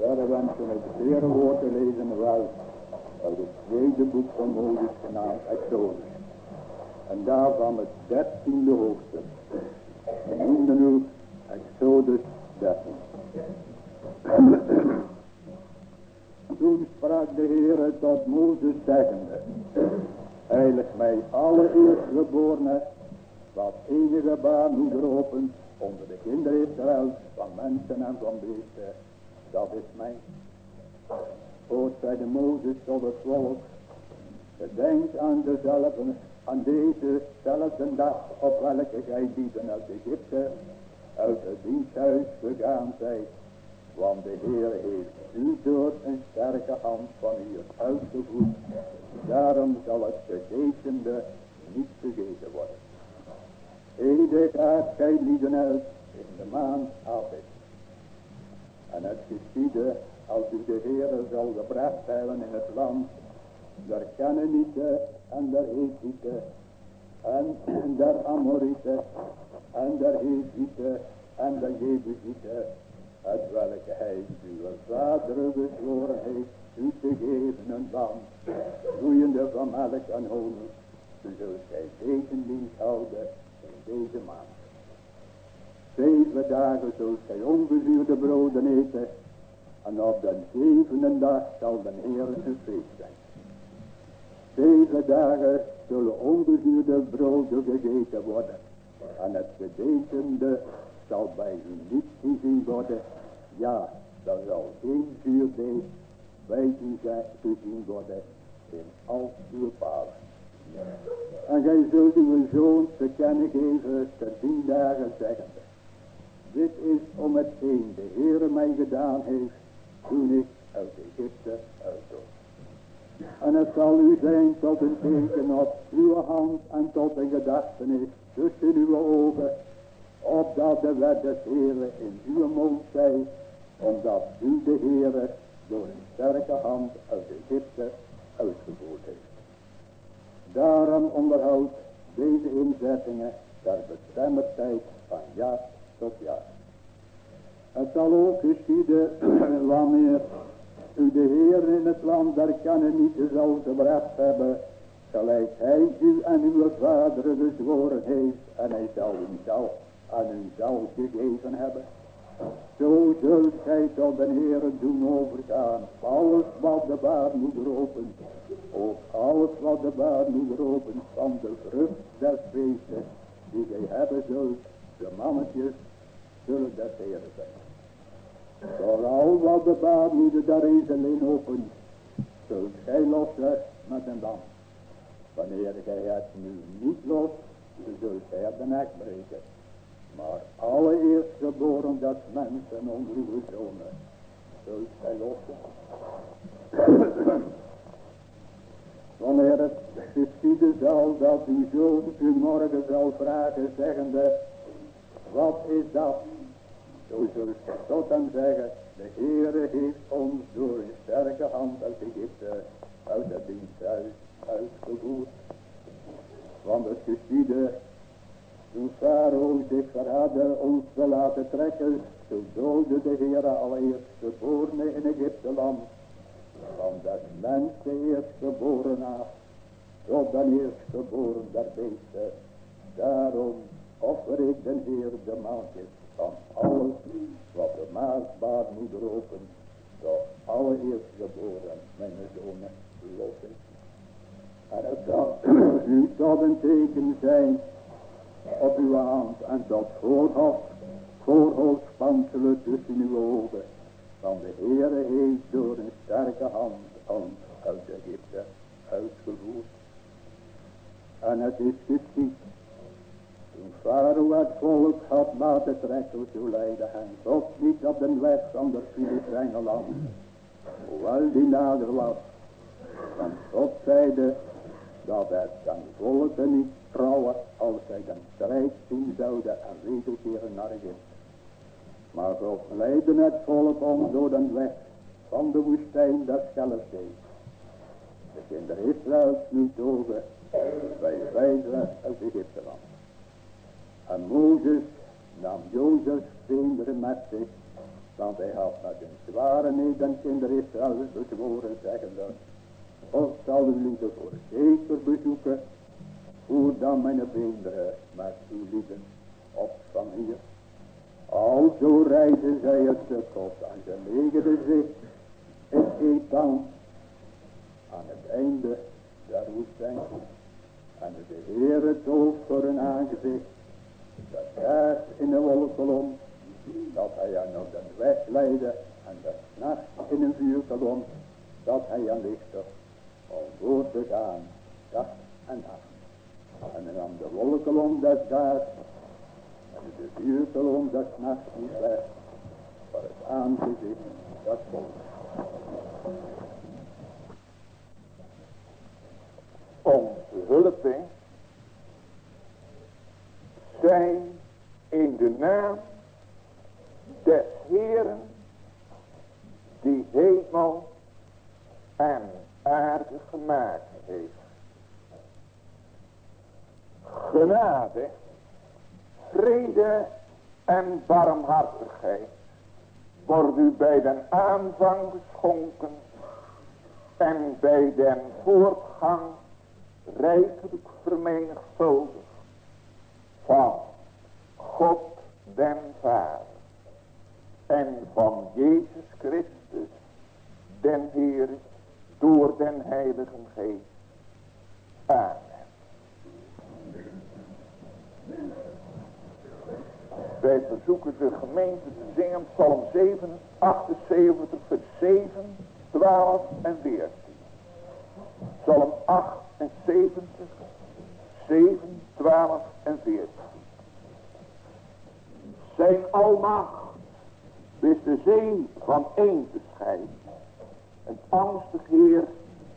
Verder wensen het Heere woord te lezen wel uit het tweede boek van Mozes genaamd Exodus. En daarvan het dertiende hoofdstuk. We noemden nu Exodus 13. Toen sprak de Heere tot Mozes zeggende. Heilig mij allereerst geborene, wat enige baarmoeder opent onder de kinderen Israël, van mensen en van beesten, dat is mijn. Ooit de Mozes tot het volk, gedenk aan dezelfde, aan dezezelfde dag op welke gij uit Egypte, uit het diensthuis gegaan zijt, want de Heer heeft u door een sterke hand van hier uitgevoerd. Daarom zal het gegezende niet vergeten worden. Ede gaat gij lieden uit in de maand Abid. En het geschiedde als u de Heer zal gebracht hebben in het land. Der Canaanieten en der Hethieten en der Amorieten en der Hethieten en der Jebusieten. Het welke hij uw vader bezworen heeft u te geven een land, vloeiende van melk en honing, zult gij deze dienst houden in deze maand. Zeven dagen zult gij ongezuurde broden eten, en op de zevende dag zal de Heer een feest zijn. Zeven dagen zullen ongezuurde broden gegeten worden, en het gedetende zal bij u niet gezien worden. Ja, dan zal geen zuurdeeg bij u gezien worden in al uw palen. En gij zult uw zoon te kennen geven ter tien dagen zeggende. Dit is om hetgeen de Heere mij gedaan heeft toen ik uit Egypte uitdroeg. En het zal u zijn tot een teken op uw hand en tot een gedachtenis tussen uw ogen opdat de wet des Heeren in uw mond zij, omdat u de Heere door een sterke hand uit Egypte uitgevoerd heeft. Daarom onderhoudt deze inzettingen ter tijd van jaar Het zal ook geschieden wanneer u de Heer in het land der niet zal gebracht hebben, gelijk hij u en uw vaderen gezworen heeft en hij zal u zelf aan u zal gegeven hebben. Zo zult gij tot de Heer doen overgaan. Alles wat de baarmoeder opent. Ook alles wat de baarmoeder opent van de vrucht des feestes. Die gij hebben zult. De mannetjes zullen des Heer zijn. Vooral wat de baarmoeder daar is alleen opent. Zult gij lossen met een dam. Wanneer gij het nu niet lost. Dan zult gij de nek breken. Maar allereerst geboren dat mensen onder uw zonen. Zult gij lossen. Wanneer het geschieden zal dat uw zoon u morgen zal vragen zeggende. Wat is dat? Zo zult gij tot hem zeggen. De Heere heeft ons door een sterke hand uit Egypte, uit het diensthuis uitgevoerd. Want het geschiedde toen Farao zich verhadde ons te laten trekken, toen doodde de Heer allereerst geboren in Egypte land. Van dat mens de eerstgeboren af, tot de eerstgeboren der beesten. Daarom offer ik den Heer de maandjes van alles wat de maasbaar moeder opent. Tot alle eerstgeboren mijn zonen lossen. En het zal u tot een teken zijn op uw hand en tot voorhoofd, voorhoofdspanselen tussen uw ogen. Van de Heere heeft door een sterke hand ons uit Egypte uitgevoerd. En het is geschied. Farao het volk had laten trekken, zo leidde hen God niet op de weg van de Filistijnen land. Hoewel die nader was. Want God zeide dat het zijn volken niet trouwen als zij dan strijd zien zouden en wederkeren naar Egypte. Maar zo leidden het volk om door de weg van de woestijn dat Schelfzee. De kinderen Israëls nu over bij wijzen uit Egypte land. En Mozes nam Jozef kinderen met zich Want hij had met een zware niet en kinderen Israël bezworen zeggende. God zal u lieden voor zeker bezoeken. Hoe dan mijn kinderen met uw op van hier. Alzo reizen zij het stuk op en ze legden zich in dan aan het einde der woestijn. En de Heere toog voor hun aangezicht. Dat daar in de wolkolom. Dat hij aan op de weg leidde. En de nacht in een vuurkolom. Dat hij aan lichtte. Om voor te gaan. Dag en nacht. En dan de wolkolom des daar. En de vuurkolom des nachts niet weg. Voor het aangezicht dat volgt. onze hulping zijn in de naam des Heeren die hemel en aarde gemaakt heeft. Genade, vrede en barmhartigheid wordt u bij den aanvang geschonken en bij den voortgang rijkelijk vermenigvuldigd van God den Vader en van Jezus Christus den Heer door den Heilige Geest. Amen. Wij verzoeken de gemeente te zingen Psalm 7, 78, vers 7, 12 en 14. Psalm 78, 7, 12 en 14. Zijn almacht wist de zee van één te scheiden. En angstig Heer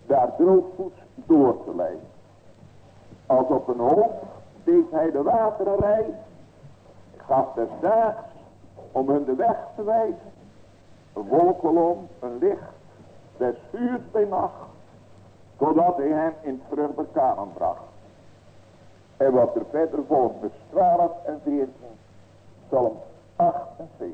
daar droogvoets door te leiden. Als op een hoop deed hij de wateren reis. Gaf des daags om hun de weg te wijzen. Een wolkolom, een licht, des vuurs bij nacht Totdat hij hen in het vruchtbaar bracht. En wat er verder volgt, vers 12 en 14, Psalm 78.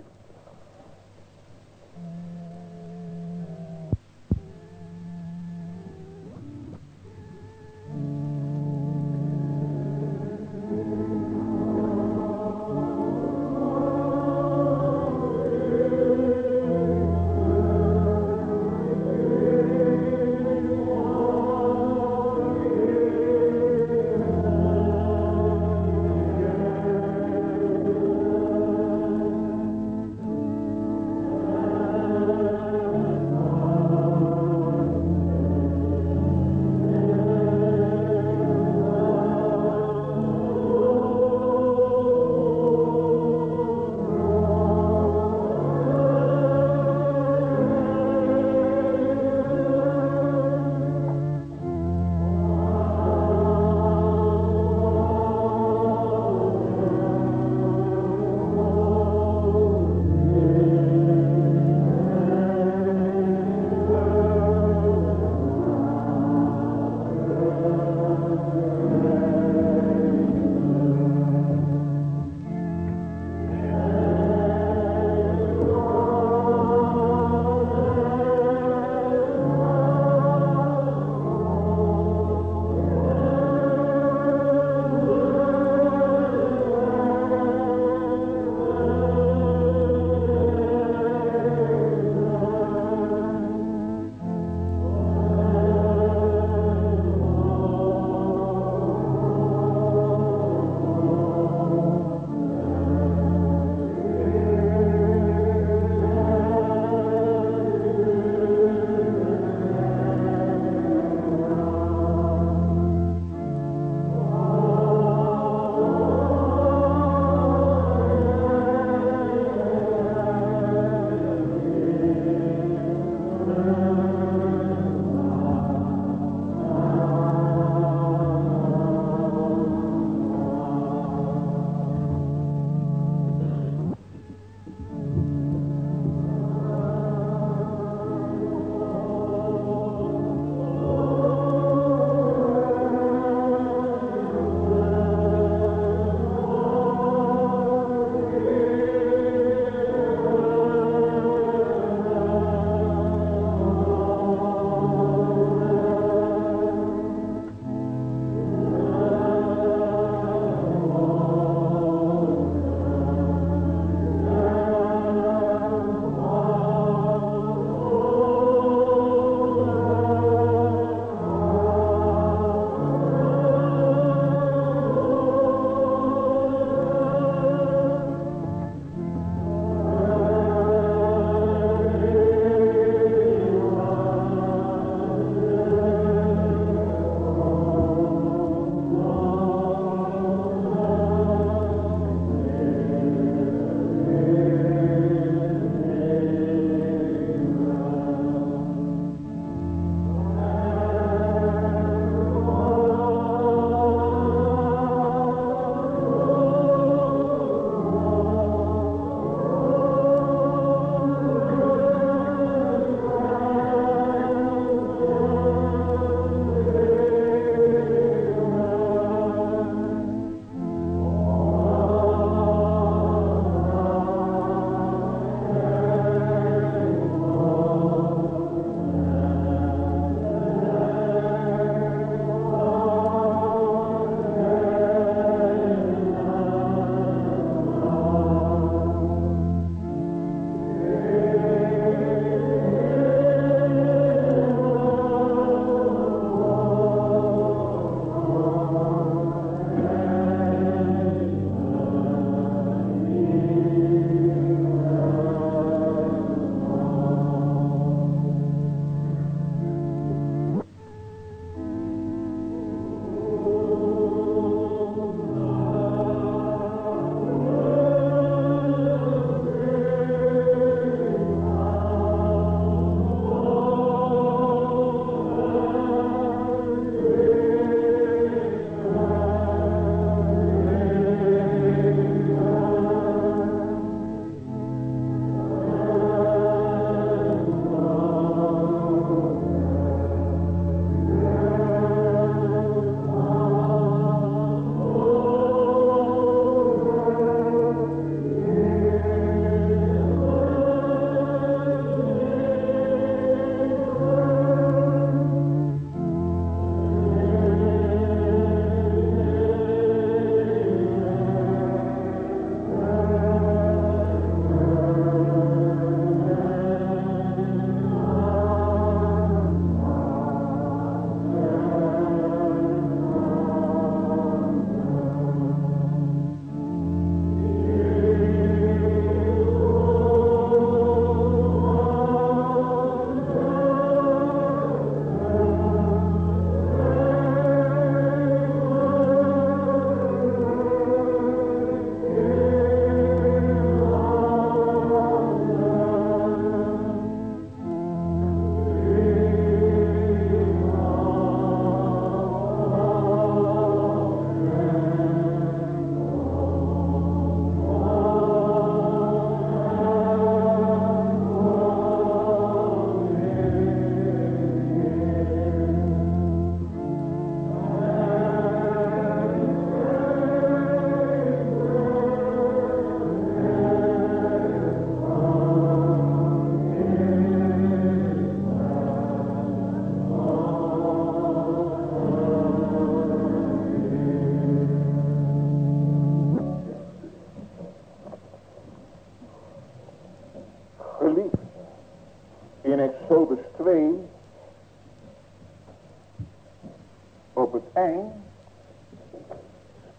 Op het eind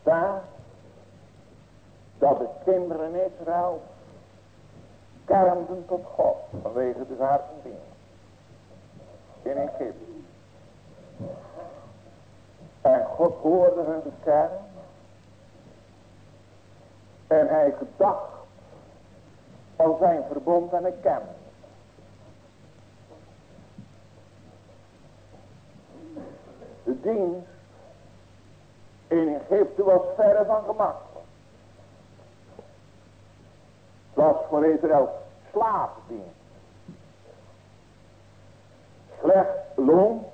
staat dat de kinderen Israël kermden tot God vanwege de dingen in Egypte. En God hoorde hun kerm en hij gedacht al zijn verbond en ik ken. De dienst in Egypte was verre van gemakkelijk. Het was voor Israël slaafdienst. Slecht loon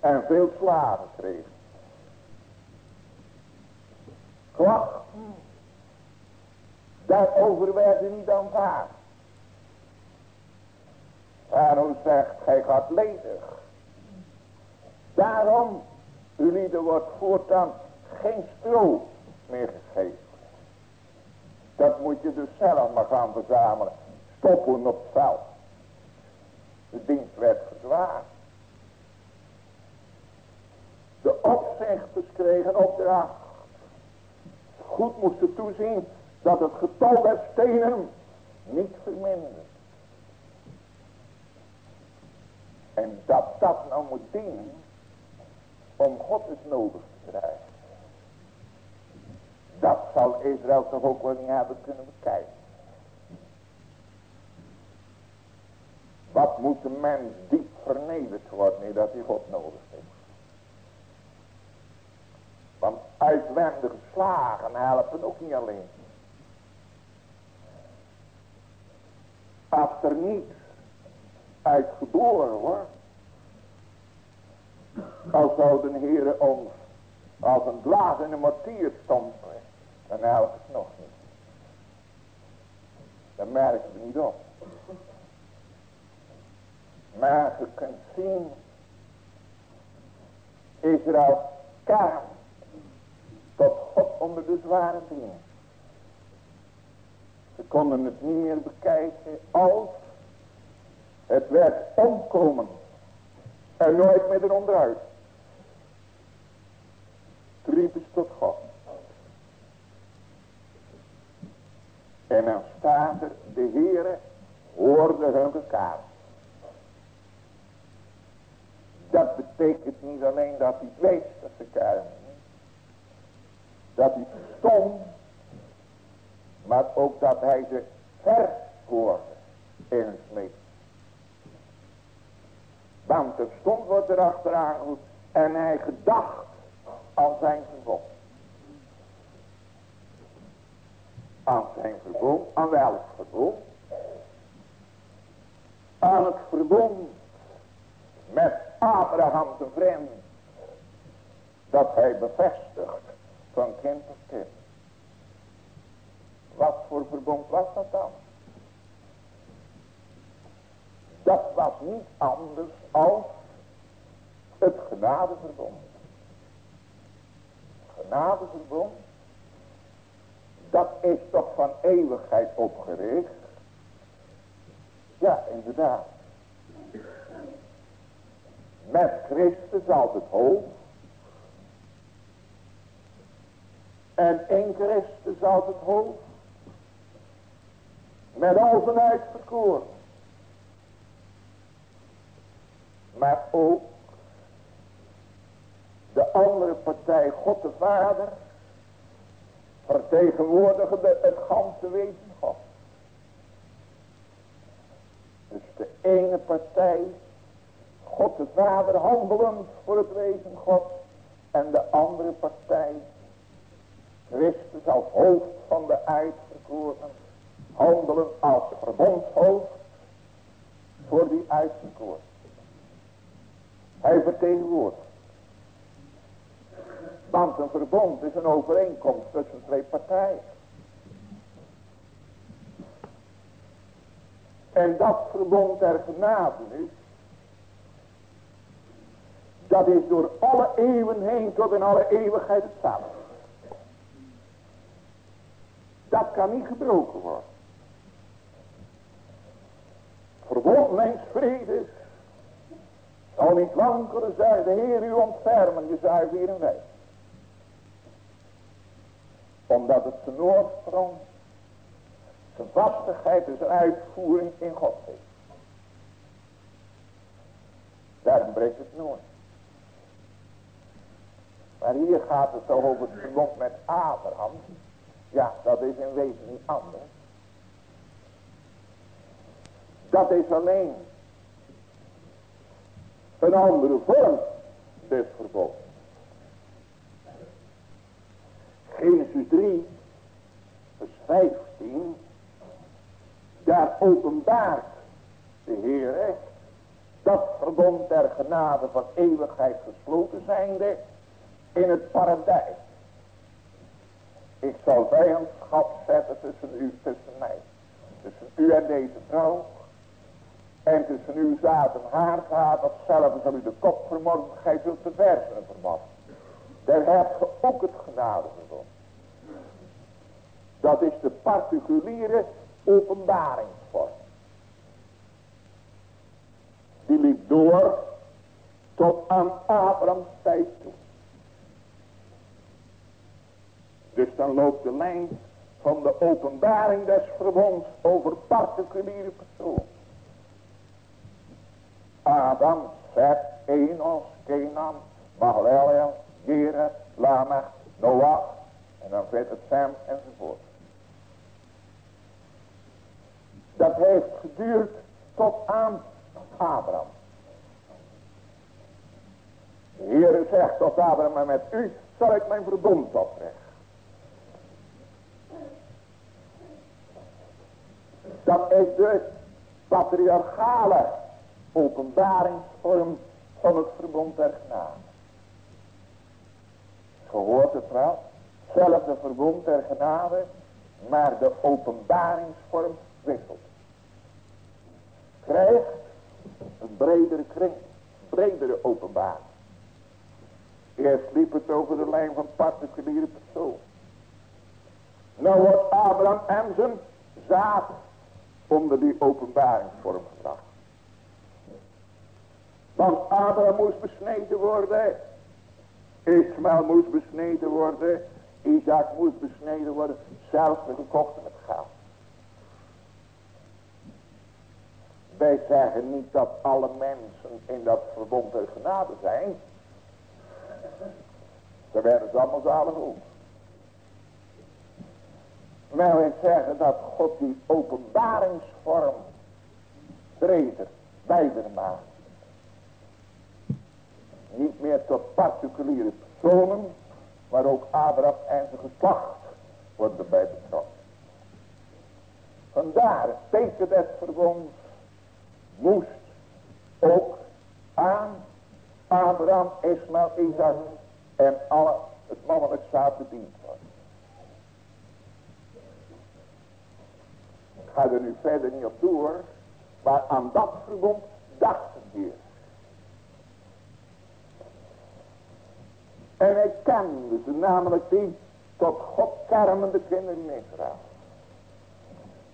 en veel slaven kregen. Klachten Daarover werden niet aanvaard. Daarom zegt, gij gaat ledig. Daarom, jullie, wordt voortaan geen stro meer gegeven. Dat moet je dus zelf maar gaan verzamelen. Stoppen op het veld. De dienst werd gezwaard. De opzichters kregen opdracht. Goed moesten toezien dat het getal der stenen niet vermindert. En dat dat nou moet dienen om God is nodig te krijgen. Dat zal Israël toch ook wel niet hebben kunnen bekijken. Wat moet de mens diep vernederd worden, dat hij God nodig heeft. Want uitwendige slagen helpen ook niet alleen. Als er niet uitgeboren wordt. Als zou de Heer ons als een een mortier stompen. Dan helpt het nog niet. Dan merken we niet op. Maar je kunt zien. Israël kan tot God onder de zware dingen. Ze konden het niet meer bekijken als het werd omkomen. En nooit meer eronderuit. Riepen tot God. En dan staat er, de Heere hoorde hun gekaar. Dat betekent niet alleen dat hij weet dat ze kuilen. Dat hij stond maar ook dat hij ze verhoorde in smeek. Want er stond wordt er achteraan en hij gedacht aan zijn verbond. Aan zijn verbond, aan welk verbond? Aan het verbond met Abraham zijn vriend. Dat hij bevestigt van kind tot kind. Wat voor verbond was dat dan? Dat was niet anders als het genadeverbond. Genadeverbond, dat is toch van eeuwigheid opgericht? Ja, inderdaad. Met Christus als het hoofd. En in Christus als het hoofd met al zijn uitverkoren. Maar ook de andere partij, God de Vader, vertegenwoordigde het ganse wezen God. Dus de ene partij, God de Vader handelend voor het wezen God. En de andere partij, Christus als hoofd van de uitverkoren handelen als verbondshoofd voor die uitverkoren. Hij vertegenwoordigt. Want een verbond is een overeenkomst tussen twee partijen. En dat verbond der genade is, dat is door alle eeuwen heen tot in alle eeuwigheid hetzelfde. Dat kan niet gebroken worden verbondelingsvrede zal niet kunnen zeggen, de Heer u ontfermen, je zuiver hier en weg. Omdat het zijn oorsprong, zijn vastigheid en zijn uitvoering in God heeft. Daarom breekt het nooit. Maar hier gaat het toch over het verbond met Abraham. Ja, dat is in wezen niet anders. Dat is alleen een andere vorm des verbonds. Genesis 3, vers 15, daar openbaart de Heer dat verbond der genade van eeuwigheid gesloten zijnde in het paradijs. Ik zal vijandschap zetten tussen u, tussen mij. Tussen u en deze vrouw. En tussen uw zaad en haar gaat, datzelfde zal u de kop vermoorden, gij zult de versenen verwachten. Daar hebt ge ook het genadeverbond. Dat is de particuliere openbaringsvorm. Die liep door tot aan Abrahams tijd toe. Dus dan loopt de lijn van de openbaring des verbonds over particuliere personen. Adam, Seth, Enos, Kenan, Mahalalel, Gered, Lamech, Noach en dan zit het Sam enzovoort. Dat heeft geduurd tot aan Abraham. De Heer zegt tot Abraham, en met u zal ik mijn verbond opleggen. Dat is de patriarchale openbaringsvorm van het verbond der genade. Gehoord het wel? Zelfde verbond der genade, maar de openbaringsvorm wisselt. Krijgt een bredere kring, bredere openbaring. Eerst liep het over de lijn van particuliere persoon. Nou wordt Abraham en zijn zaad onder die openbaringsvorm gebracht. Want Abraham moest besneden worden. Ismaël moest besneden worden. Isaac moest besneden worden. Zelfs gekocht met geld. Wij zeggen niet dat alle mensen in dat verbond der genade zijn. Daar werden ze allemaal zalig. Maar wij zeggen dat God die openbaringsvorm breder, wijder maakt. Niet meer tot particuliere personen, maar ook Abraham en zijn geslacht worden erbij betrokken. Vandaar het teken des verbonds moest ook aan Abraham, Ismaël, Isaac en alle het mannelijk zaad bediend worden. Ik ga er nu verder niet op door, maar aan dat verbond dachten hier. En hij kende ze namelijk die tot God kermende kinderen in Israël.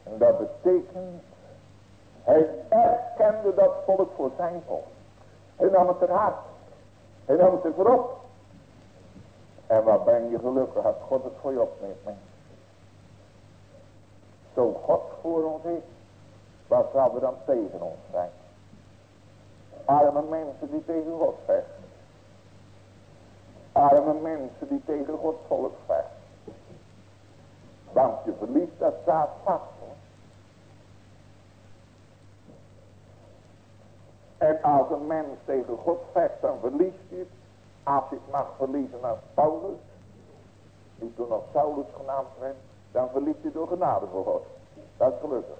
En dat betekent, hij erkende dat volk voor zijn volk. Hij nam het hard. Hij nam het er voorop. En wat ben je gelukkig als God het voor je opneemt. Man. Zo God voor ons is, wat zou er dan tegen ons zijn? Arme mensen die tegen God vechten. Arme mensen die tegen Gods volk vechten. Want je verliest dat staat vast. En als een mens tegen God vecht, dan verliest hij. Als het mag verliezen als Paulus, die toen nog Saulus genaamd werd, dan verliest je door genade voor God. Dat is gelukkig.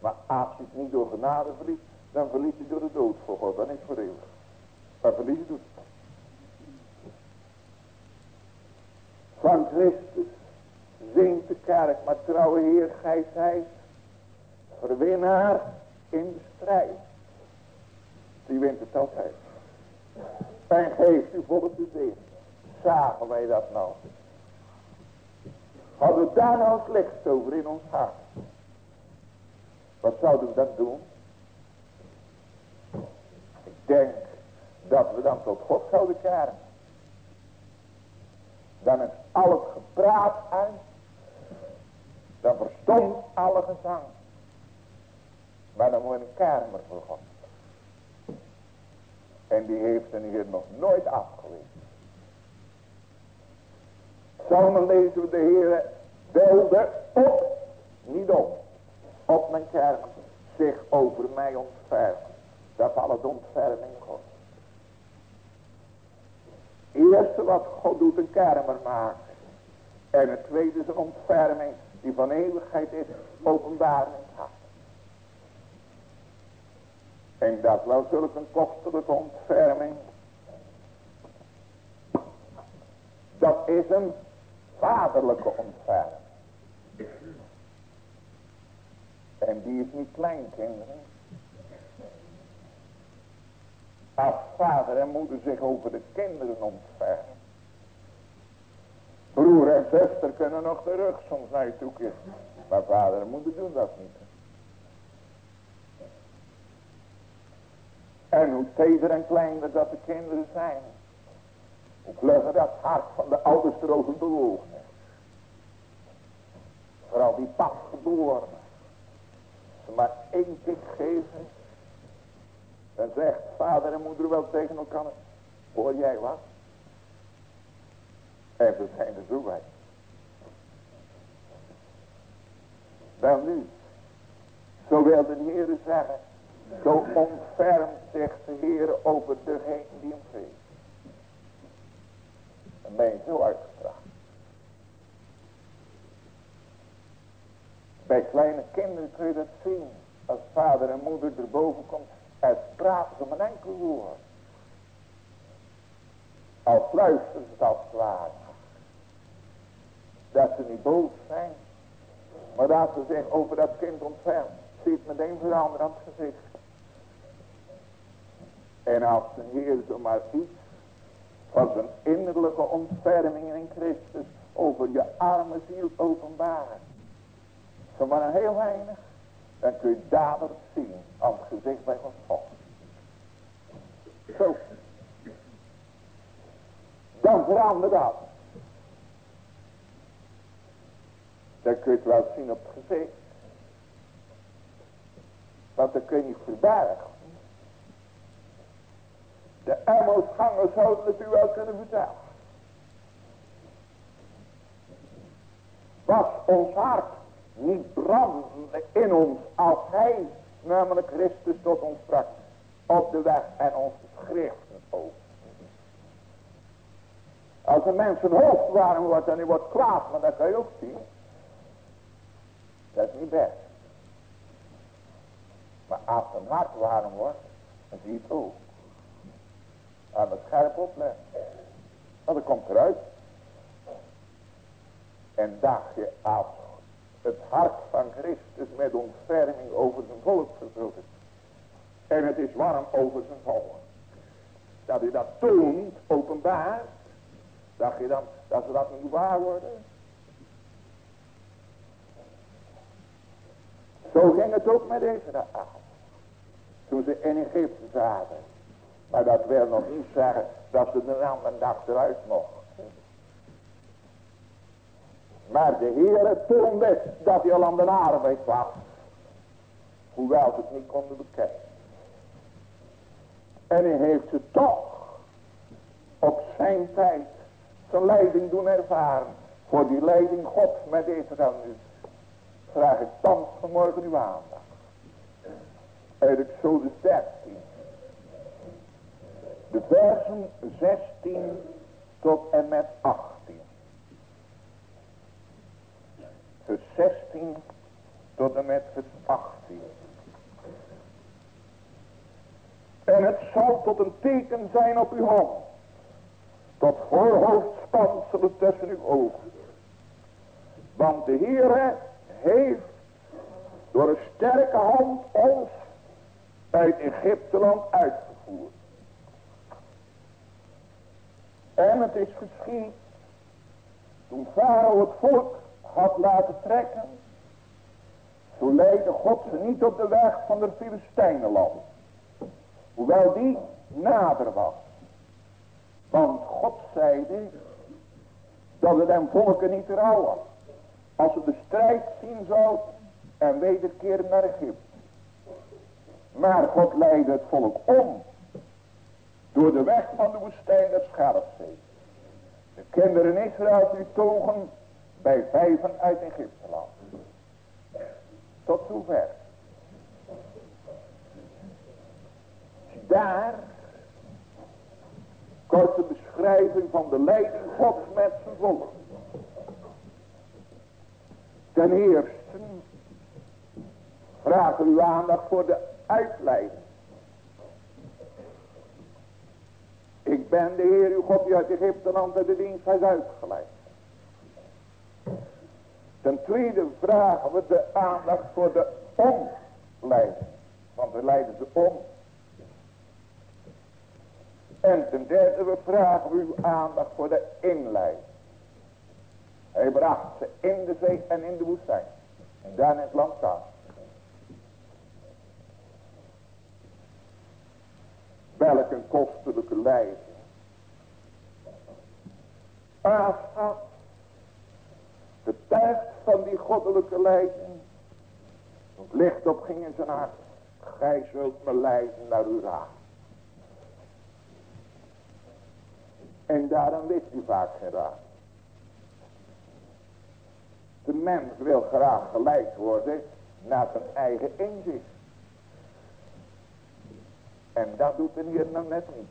Maar als het niet door genade verliest, dan verlies je door de dood voor God. Dan is het voor eeuwig. Maar verliezen doet het. Van Christus zingt de kerk, maar trouwe Heer, gij zijt verwinnaar in de strijd. Die wint het altijd. En geeft u volk de zin. Zagen wij dat nou? Hadden we daar nou het licht over in ons hart? Wat zouden we dan doen? Ik denk dat we dan tot God zouden keren. Dan is al het gepraat uit. Dan verstond alle gezang. Maar dan moet een kamer voor God. En die heeft een hier nog nooit afgewezen. Psalmen lezen we de Heer wilde op, niet op, op mijn kerk zich over mij ontfermen. Dat alles ontferming God. Eerste wat God doet een kermer maken. En het tweede is een ontferming die van eeuwigheid is openbaar in het hart. En dat wel zulke een kostelijke ontferming. Dat is een vaderlijke ontferming. En die is niet klein, kinderen. Als vader en moeder zich over de kinderen ontfermen. Broer en zuster kunnen nog de rug soms naar je toe keren. Maar vader en moeder doen dat niet. En hoe teder en kleiner dat de kinderen zijn. Hoe vlugger dat hart van de ouders erover bewogen is. Vooral die pasgeboren. Ze maar één tik geven. Dan zegt vader en moeder wel tegen elkaar. Hoor jij wat? En we zijn zo bij. Wel nu. Zo wil de Heer zeggen. Zo ontfermt zich de Heer over degene die hem vreest. Dan ben je zo. Bij kleine kinderen kun je dat zien. Als vader en moeder erboven komt. En praten ze met een enkel woord. Al fluisteren ze het als klaar. Dat ze niet boos zijn. Maar dat ze zich over dat kind ontfermen. Ziet meteen veranderen aan het gezicht. En als de Heer zomaar iets van zijn innerlijke ontferming in Christus over je arme ziel openbaren. Zomaar een heel weinig. Dan kun je dadelijk zien aan het gezicht bij God. Zo. Dan verandert dat. Dan kun je het wel zien op het gezicht. Want dan kun je niet verbergen. De Emmelsgangers zouden het u wel kunnen vertellen. Was ons hart niet brandende in ons als hij, namelijk Christus, tot ons sprak op de weg en ons schriften ook. Als een mens een hoofd warm wordt en hij wordt kwaad, maar dat kan je ook zien. Dat is niet best. Maar als een hart warm wordt, dan zie je het ook. Het scherp opletten. Want dat komt eruit. En dacht je als het hart van Christus met ontferming over zijn volk vervuld. En het is warm over zijn volk. Dat hij dat toont, openbaar. Dacht je dan dat ze dat niet waar worden? Zo ging het ook met Israël. Toen ze in Egypte zaten. Maar dat wil nog niet zeggen dat ze de andere dag eruit mochten. Maar de Heer toonde dat hij al aan de arbeid was. Hoewel ze het niet konden bekennen. En hij heeft ze toch op zijn tijd zijn leiding doen ervaren. Voor die leiding Gods met Israël nu. Vraag ik thans vanmorgen uw aandacht. Uit Exodus 13. De versen 16 tot en met 18. Vers 16 tot en met vers 18. En het zal tot een teken zijn op uw hand. Tot voorhoofdspanselen tussen uw ogen. Want de Heere heeft door een sterke hand ons uit Egypteland uitgevoerd. En het is geschied toen Farao het volk had laten trekken Zo leidde God ze niet op de weg van de Filistijnenland. Hoewel die nader was. Want God zeide dat het hem volken niet trouw was. Als ze de strijd zien zou en wederkeren naar Egypte. Maar God leidde het volk om. Door de weg van de woestijn der Schelfzee. De kinderen Israël die togen bij vijven uit Egypte land. Tot zover. Daar korte beschrijving van de leiding Gods met zijn volk. Ten eerste vragen uw aandacht voor de uitleiding. Ik ben de Heer uw God die uit Egypte land de dienst heeft uitgeleid. Ten tweede vragen we de aandacht voor de omleiding. Want we leiden ze om. En ten derde we vragen uw aandacht voor de inleiding. Hij bracht ze in de zee en in de woestijn. En daar in het land staan. Welk een kostelijke leiding. Aaf getuigd van die goddelijke leiding. Het licht op ging in zijn hart. Gij zult me leiden naar uw raad. En daarom wist hij vaak geen. De mens wil graag geleid worden naar zijn eigen inzicht. En dat doet de Heer nou net niet.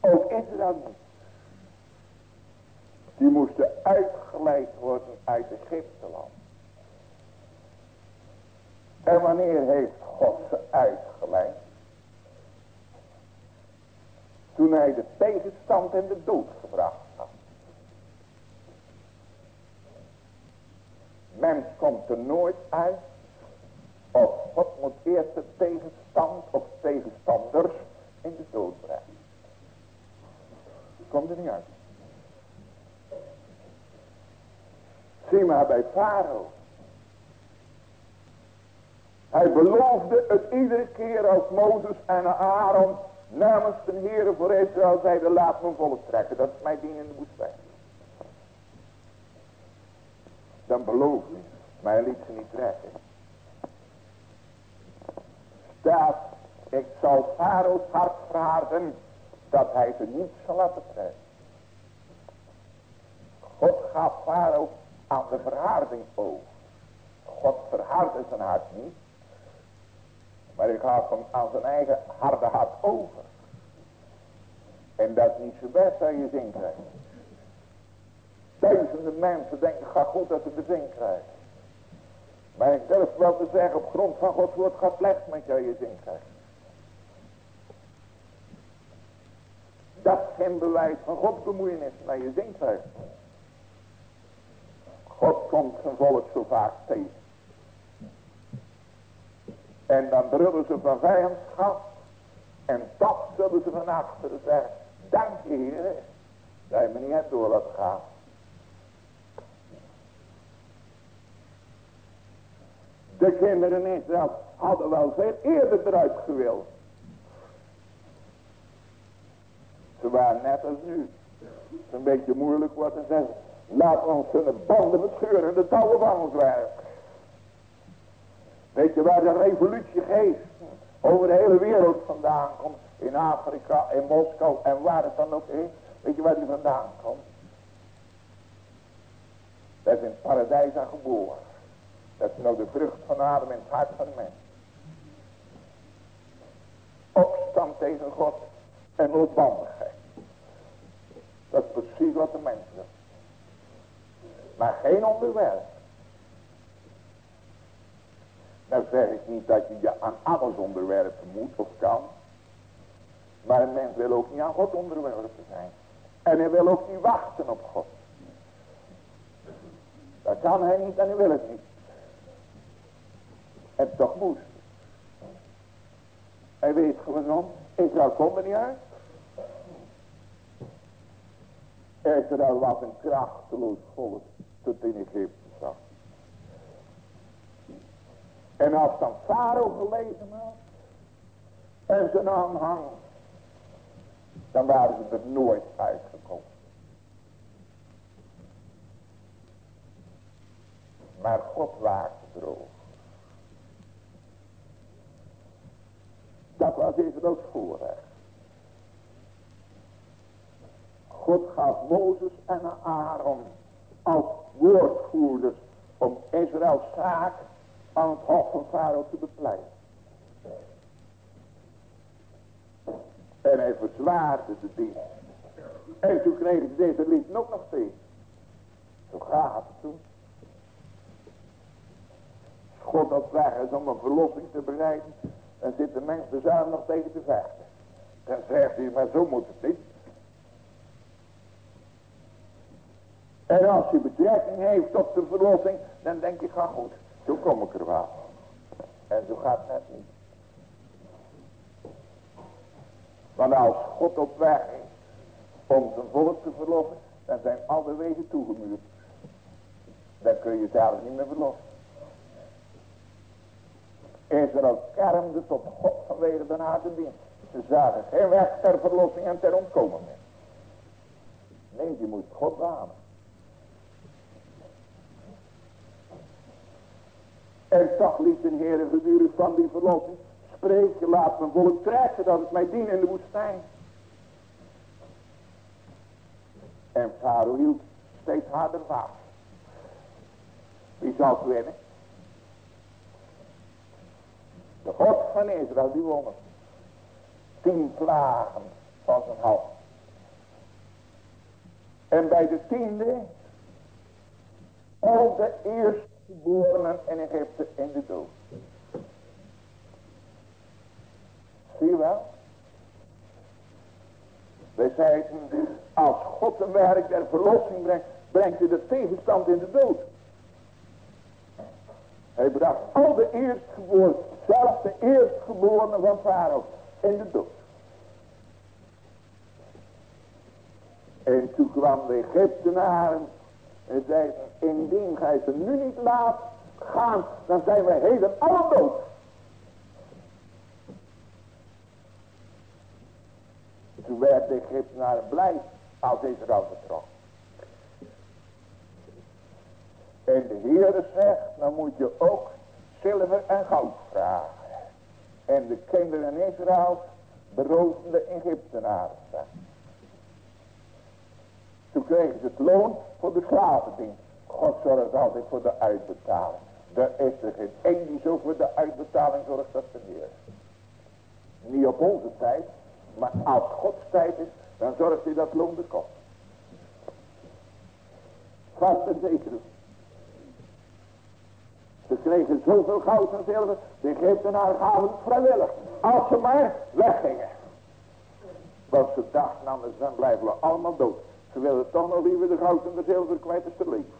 Ook Israël niet. Die moesten uitgeleid worden uit Egypte land. En wanneer heeft God ze uitgeleid? Toen hij de tegenstand en de dood gebracht had. Mens komt er nooit uit. Of God moet eerst de tegenstand of tegenstanders in de dood brengen. Komt er niet uit. Zie maar bij Farao. Hij beloofde het iedere keer als Mozes en Aaron namens de Heer voor Israël zeiden laat me volk trekken. Dat is mijn dien in de woestijn. Dan beloofde hij. Maar hij liet ze niet trekken. Staat, ik zal Farao's hart verharden dat hij ze niet zal laten trekken. God gaf Farao aan de verharding over. God verhardde zijn hart niet. Maar hij gaf hem aan zijn eigen harde hart over. En dat is niet zo best als je zin krijgt. Duizenden mensen denken, ga goed dat ze de zin krijgen. Maar ik durf wel te zeggen, op grond van Gods woord gaat slecht met jou je zin krijgt. Dat is geen bewijs van Gods bemoeienis naar je zin krijgt. God komt zijn volk zo vaak tegen. En dan brullen ze van vijandschap. En toch zullen ze van achteren zeggen. Dank je Heer. Dat je me niet hebt door laten gaan. De kinderen in Israël hadden wel veel eerder eruit gewild. Ze waren net als nu. Het is een beetje moeilijk wat te zeggen. Laat ons hun banden bescheuren, de touwen van ons werk. Weet je waar de revolutie geest over de hele wereld vandaan komt? In Afrika, in Moskou en waar het dan ook is. Weet je waar die vandaan komt? Dat is in het paradijs aan geboren. Dat is nou de vrucht van Adem in het hart van mens. Opstand tegen God en losbandigheid. Dat is precies wat de mens. Maar geen onderwerp. Nou zeg ik niet dat je je aan alles onderwerpen moet of kan. Maar een mens wil ook niet aan God onderwerpen zijn. En hij wil ook niet wachten op God. Dat kan hij niet en hij wil het niet. En toch moest. Hij weet gewoon, Israël komt er niet uit. Israël was een krachteloos volk. tot in Egypte zag. En als dan Farao gelezen had. En zijn aanhang. Dan waren ze er nooit uitgekomen. Maar God waakte erover. Dat was Israëls voorrecht. God gaf Mozes en Aaron als woordvoerders om Israëls zaak aan het hof van Farao te bepleiten. En hij verzwaarde de dienst. En toen kregen deze lied ook nog steeds. Zo gaat het toen. God als weg is om een verlossing te bereiden. Dan zit de mens de nog tegen te vechten. Dan zegt hij, maar zo moet het niet. En als je betrekking heeft op de verlossing, dan denk je, ga goed. Zo kom ik er wel. En zo gaat het net niet. Want als God op weg is om zijn volk te verlossen, dan zijn alle wegen toegemuurd. Dan kun je zelf niet meer verlossen. Israël kermde tot God vanwege de harde dienst. Ze zagen geen weg ter verlossing en ter ontkomen meer. Nee, je moet God wanen. En toch liet de Heer gedurende van die verlossing spreken. Laat mijn volk trekken dat het mij dient in de woestijn. En Farao hield steeds harder vast. Wie zal het winnen? De God van Israël die won Tien plagen van zijn hand. En bij de tiende al de eerstgeborenen in Egypte in de dood. Zie je wel? Wij zeiden, als God een werk der verlossing brengt, brengt hij de tegenstand in de dood. Hij bracht al de eerstgeboren, zelfs de eerstgeborene van Farao, in de dood. En toen kwam de Egyptenaren en zeiden, indien gij ze nu niet laat gaan, dan zijn wij heden allen dood. Toen werd de Egyptenaren blij als Israël vertrok. En de Heer zegt, dan moet je ook zilver en goud vragen. En de kinderen Israël beroofden de Egyptenaren. Toen kregen ze het loon voor de slavendienst. God zorgt altijd voor de uitbetaling. Er is er geen één die zo voor de uitbetaling zorgt als de Heer. Niet op onze tijd, maar als Gods tijd is, dan zorgt hij dat loon er komt. Vast en zeker. Ze kregen zoveel goud en zilver. De Egyptenaren gaven het vrijwillig. Als ze maar weggingen. Want ze dachten anders dan blijven we allemaal dood. Ze willen toch nog liever de goud en de zilver kwijt als te leven.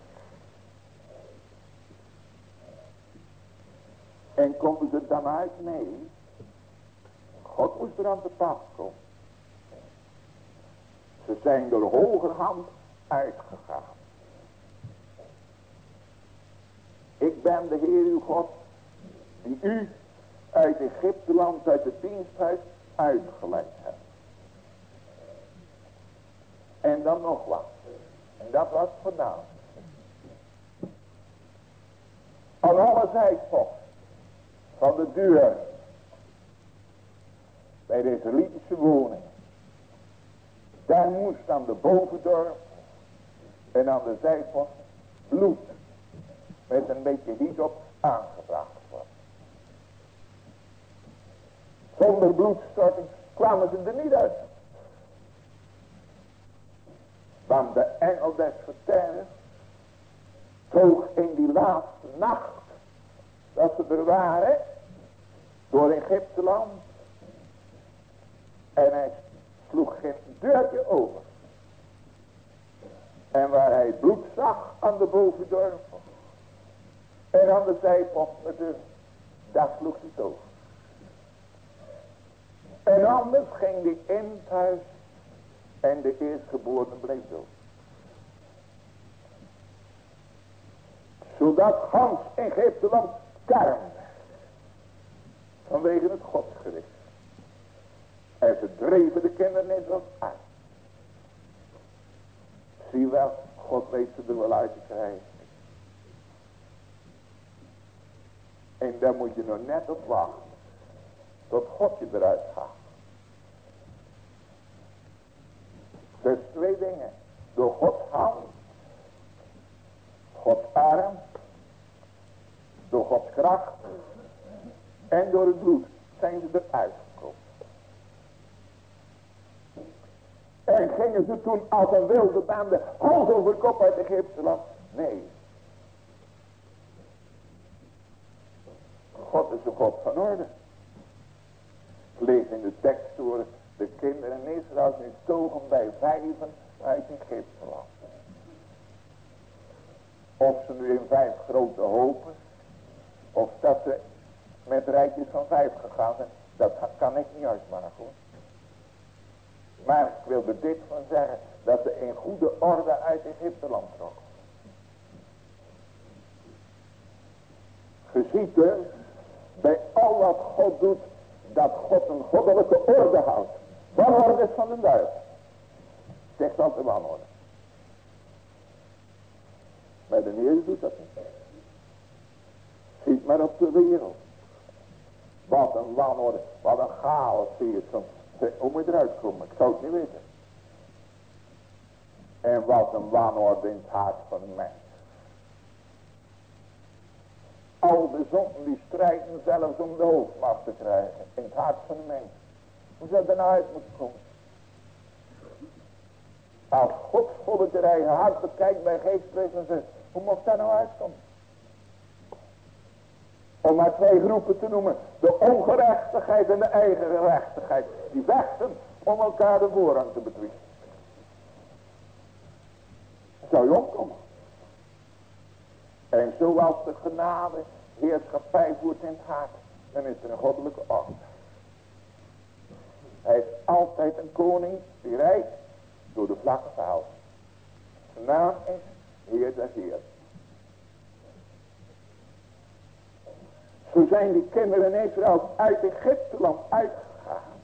En konden ze dan uit? Nee. God moest er aan de pas komen. Ze zijn door hogerhand uitgegaan. Ik ben de Heer uw God, die u uit Egypteland, uit het diensthuis uitgeleid hebt. En dan nog wat. En dat was vandaan. Aan alle zijposten van de deur bij de Israëlitische woning. Daar moest aan de bovendorp en aan de zijpost bloed met een beetje hiet op aangebracht wordt. Zonder bloedstorting kwamen ze er niet uit. Want de engel des vertellen toog in die laatste nacht dat ze er waren door Egypteland en hij sloeg geen deurtje over. En waar hij bloed zag aan de bovendorp en aan de zijpost met de, daar sloeg hij over. En anders ging hij in het huis en de eerstgeborene bleef dood. Zodat Hans Egypteland kermde. Vanwege het godsgericht. En ze dreven de kinderen Israël uit. Zie wel, God weet ze er wel uit krijgen. En daar moet je nog net op wachten. Tot God je eruit gaat. Dus twee dingen. Door Gods hand. Gods arm. Door Gods kracht. En door het bloed zijn ze eruit gekomen. En gingen ze toen als een wilde bende hals over kop uit Egypte land? Nee. God is een Lees in de tekst door de kinderen in Israël nu togen bij vijven uit Egypte. Of ze nu in vijf grote hopen. Of dat ze met rijtjes van vijf gegaan zijn. Dat kan ik niet uitmaken hoor. Maar ik wil er dit van zeggen. Dat ze in goede orde uit Egypte land trokken. Geziet er. Bij al wat God doet. Dat God een goddelijke orde houdt. Wanorde is van de duivel. Zegt altijd wanorde. Maar de Heer doet dat niet. Ziet maar op de wereld. Wat een wanorde, wat een chaos zie je soms. Hoe moet je eruit komen? Ik zou het niet weten. En wat een wanorde in het hart van de mens. Al de zonden die strijden zelfs om de hoofdmacht te krijgen. In het hart van de mens. Hoe dat nou uit moeten komen? Als God volk het eigen hart bekijkt bij geestprezen en zegt. Hoe mocht dat nou uitkomen? Om maar twee groepen te noemen. De ongerechtigheid en de eigen gerechtigheid. Die vechten om elkaar de voorrang te betwisten. Zou je omkomen. En zoals de genade heerschappij voert in het hart. Dan is er een goddelijke orde. Hij is altijd een koning die rijdt door de vlakke verhaal. Zijn naam is Heer der Heer. Zo zijn die kinderen Israël uit Egypteland uitgegaan.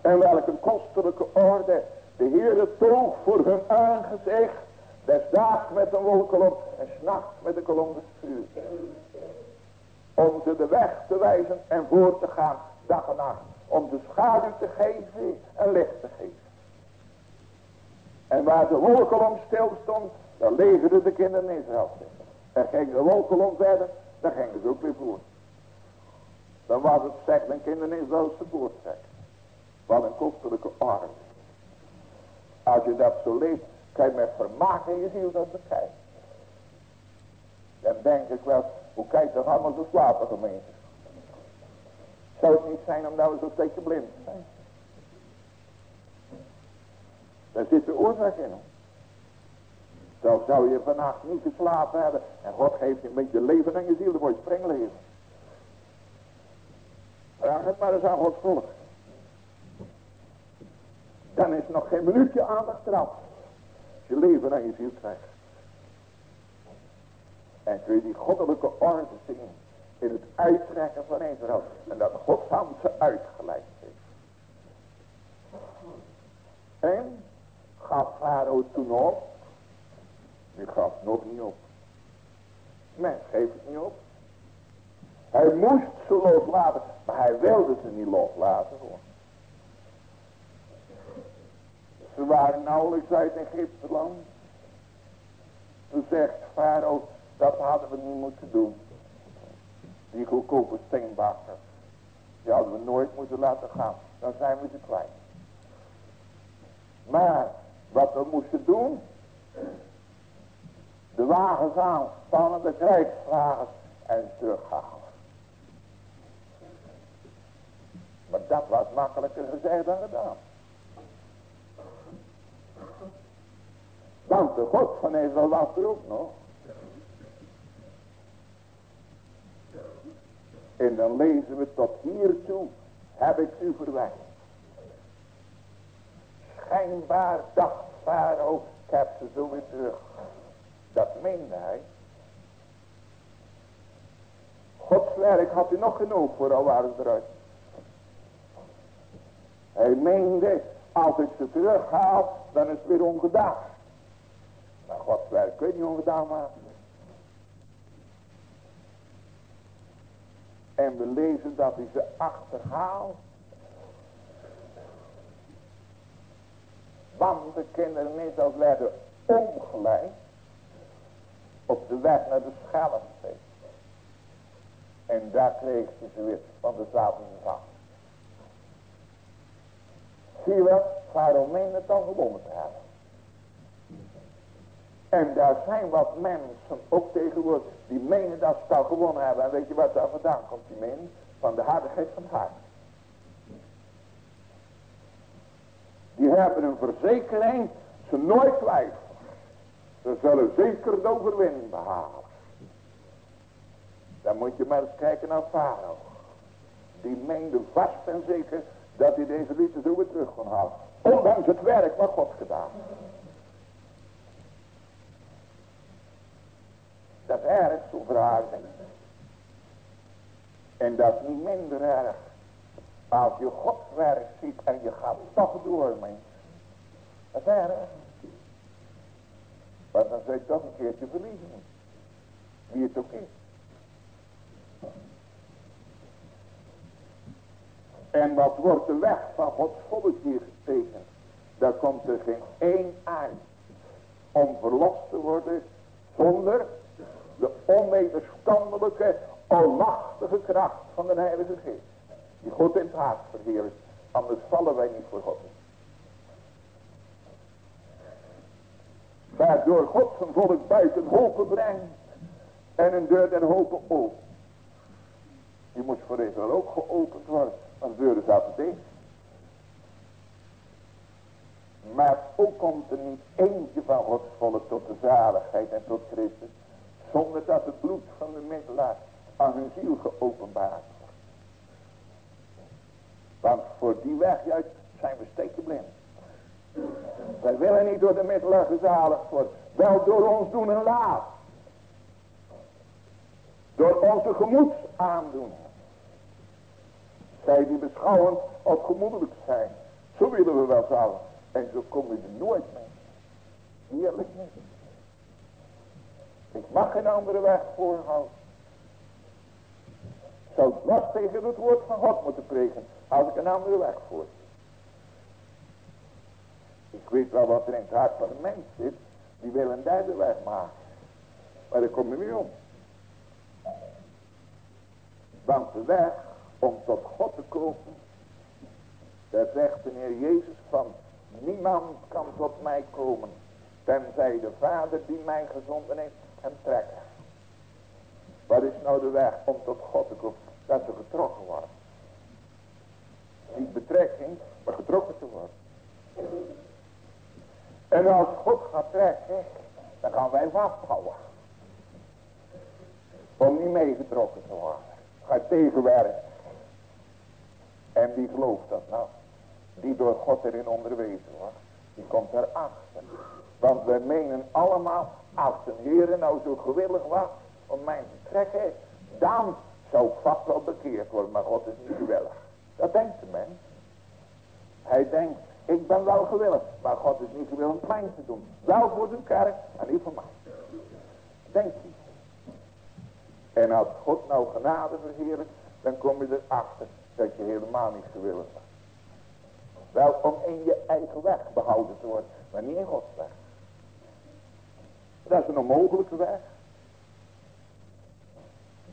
En welke kostelijke orde de Heer toog voor hun aangezicht. Des daags met een wolkolom en s'nachts met een kolom vuur. Om ze de weg te wijzen en voor te gaan dag en nacht. Om de schaduw te geven en licht te geven. En waar de wolkolom stil stond, daar legerden de kinderen Israël. En ging de wolkolom verder, dan gingen ze ook weer voort. Dan was het zeg mijn kinderen te boord Wat een kostelijke orde. Als je dat zo leest, je met vermaak in je ziel dat bekijken. Dan denk ik wel, hoe kijkt toch allemaal zo slapen gemeente? Zou het niet zijn omdat we zo steeds blind zijn? Daar zit de oorzaak in. Zo zou je vannacht niet geslapen hebben. En God geeft je een beetje leven aan je ziel. Dan word je springleven. Vraag het maar eens aan Gods volk. Dan is nog geen minuutje aandacht eraf. Je leven aan je ziel krijgt. En kun je die goddelijke orde zien. In het uittrekken van Israël. En dat hand ze uitgeleid heeft. En gaf Farao toen op. Nu gaf nog niet op. Men geeft het niet op. Hij moest ze loslaten, maar hij wilde ze niet loslaten hoor. Ze waren nauwelijks uit Egypte land. Toen zegt Farao, dat hadden we niet moeten doen. Die goedkope steenbakken. Die hadden we nooit moeten laten gaan. Dan zijn we ze kwijt. Maar wat we moesten doen. De wagens aanspannen, de krijgswagens en terughalen. Maar dat was makkelijker gezegd dan gedaan. Want de God van Israël was er ook nog. En dan lezen we tot hiertoe heb ik u verwijt. Schijnbaar dacht Farao, ik heb ze zo weer terug. Dat meende hij. werk had hij nog genoeg voor al waren eruit. Hij meende, als ik ze terughaal, dan is het weer ongedaan. Maar Gods werk kun je niet ongedaan maken. En we lezen dat hij ze achterhaalt. Want de kinderen niet als werden omgeleid op de weg naar de Schelfzee. En daar kreeg ze weer, want de ze vast. Zie je wat? Waarom meen het dan gewonnen te hebben? En daar zijn wat mensen ook tegenwoordig die menen dat ze al gewonnen hebben. En weet je wat daar vandaan komt die? Van de hardigheid van het hart. Die hebben een verzekering, ze nooit twijfelen. Ze zullen zeker de overwinning behalen. Dan moet je maar eens kijken naar Farao. Die meende vast en zeker dat hij deze liefde zo weer terug kon halen. Ondanks het werk wat God gedaan. Dat erg zo verhaarding. En dat is niet minder erg. Als je Gods werk ziet en je gaat toch door, mens. Dat is erg. Maar dan zou je toch een keertje verliezen. Wie het ook is. En wat wordt de weg van Gods volk hier getekend? Daar komt er geen één uit om verlost te worden zonder de onwederstandelijke, almachtige kracht van de Heilige Geest. Die God in het hart verheerlijkt. Anders vallen wij niet voor God. Waardoor God zijn volk buiten hopen brengt. En een deur den hopen open. Die moest voor Israël ook geopend worden. Want de deuren zaten dicht. Maar ook komt er niet eentje van Gods volk tot de zaligheid en tot Christus. Zonder dat het bloed van de middelaar aan hun ziel geopenbaard wordt. Want voor die weg juist zijn we steken blind. Wij willen niet door de middelaar gezaligd worden. Wel door ons doen en laat. Door onze gemoedsaandoening. Zij die beschouwend of gemoedelijk zijn. Zo willen we wel zalig. En zo kom je er nooit mee. Heerlijk niet. Ik mag geen andere weg voorhouden. Zou was tegen het woord van God moeten preken. Als ik een andere weg voor. Ik weet wel wat er in het hart van de mens zit. Die wil een derde weg maken. Maar daar kom je niet om. Want de weg om tot God te komen. Daar zegt de Heer Jezus van. Niemand kan tot mij komen. Tenzij de Vader die mij gezonden heeft hem trekken. Wat is nou de weg om tot God te komen? Dat ze getrokken worden. Niet betrekking, maar getrokken te worden. En als God gaat trekken, dan gaan wij vasthouden. Om niet meegetrokken te worden. Ga tegenwerken. En wie gelooft dat nou? Die door God erin onderwezen wordt. Die komt erachter. Want wij menen allemaal, als de Heer nou zo gewillig was om mij te trekken, dan zou ik vast wel bekeerd worden. Maar God is niet gewillig. Dat denkt de mens. Hij denkt, ik ben wel gewillig, maar God is niet gewillig om mij te doen. Wel voor de kerk en niet voor mij. Denkt hij. En als God nou genade verheerlijkt, dan kom je erachter dat je helemaal niet gewillig bent. Wel om in je eigen weg behouden te worden, maar niet in Gods weg. Dat is een onmogelijke weg.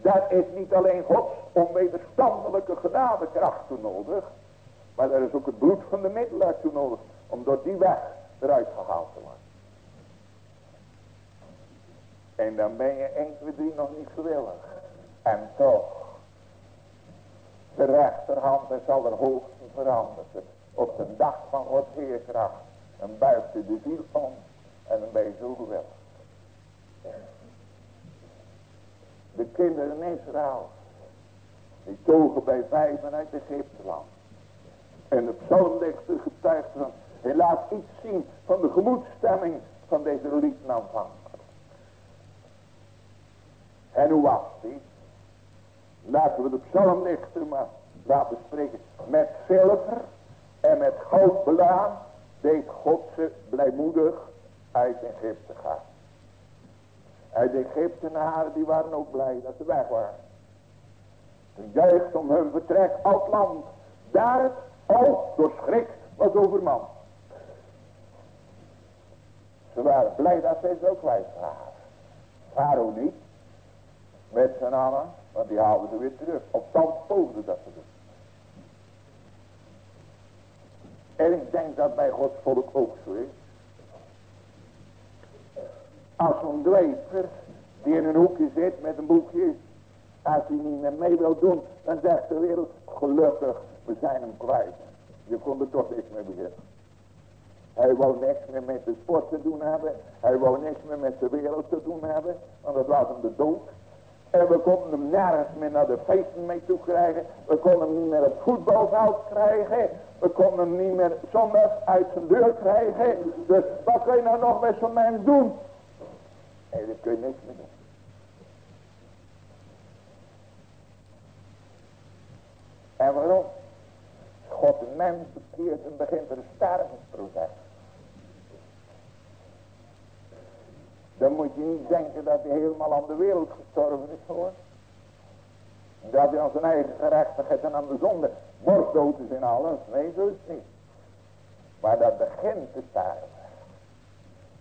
Daar is niet alleen Gods onwederstandelijke genadekracht toe nodig. Maar er is ook het bloed van de middelaar toe nodig. Om door die weg eruit gehaald te worden. En dan ben je 1, 2, 3 nog niet gewillig. En toch. De rechterhand is al de hoogste veranderd. Op de dag van Gods Heerkracht. Dan buigt de ziel om. En gewillig. De kinderen in Israël. Die togen bij vijf uit Egypteland. En de psalmdichter getuigt van. Hij laat iets zien van de gemoedstemming van deze liefdaanvanger. En hoe was die? Laten we de psalmdichter maar laten spreken. Met zilver en met goud belaan deed God ze blijmoedig uit Egypte gaan. Uit de Egyptenaren die waren ook blij dat ze weg waren. Toen juicht om hun vertrek uit land. Daar het al door schrik was overman. Ze waren blij dat zij zo kwijt waren. Faro niet. Met zijn allen. Want die haalden ze weer terug. Op dan poogde dat ze doen. En ik denk dat bij Gods volk ook zo is. Als zo'n dweper die in een hoekje zit met een boekje. Als hij niet meer mee wil doen, dan zegt de wereld, gelukkig, we zijn hem kwijt. Je kon er toch niks mee beginnen. Hij wou niks meer met de sport te doen hebben. Hij wou niks meer met de wereld te doen hebben. Want dat was hem de dood. En we konden hem nergens meer naar de feesten mee toe krijgen. We konden hem niet meer op voetbalveld krijgen. We konden hem niet meer zondag uit zijn deur krijgen. Dus wat kun je nou nog met zo'n mens doen? Nee, daar kun je niks meer doen. En waarom? God de mens bekeert en begint er een stervensproces. Dan moet je niet denken dat hij helemaal aan de wereld gestorven is hoor. Dat hij aan zijn eigen gerechtigheid en aan de zonde moorddood is in alles. Nee, zo is het niet. Maar dat begint te sterven.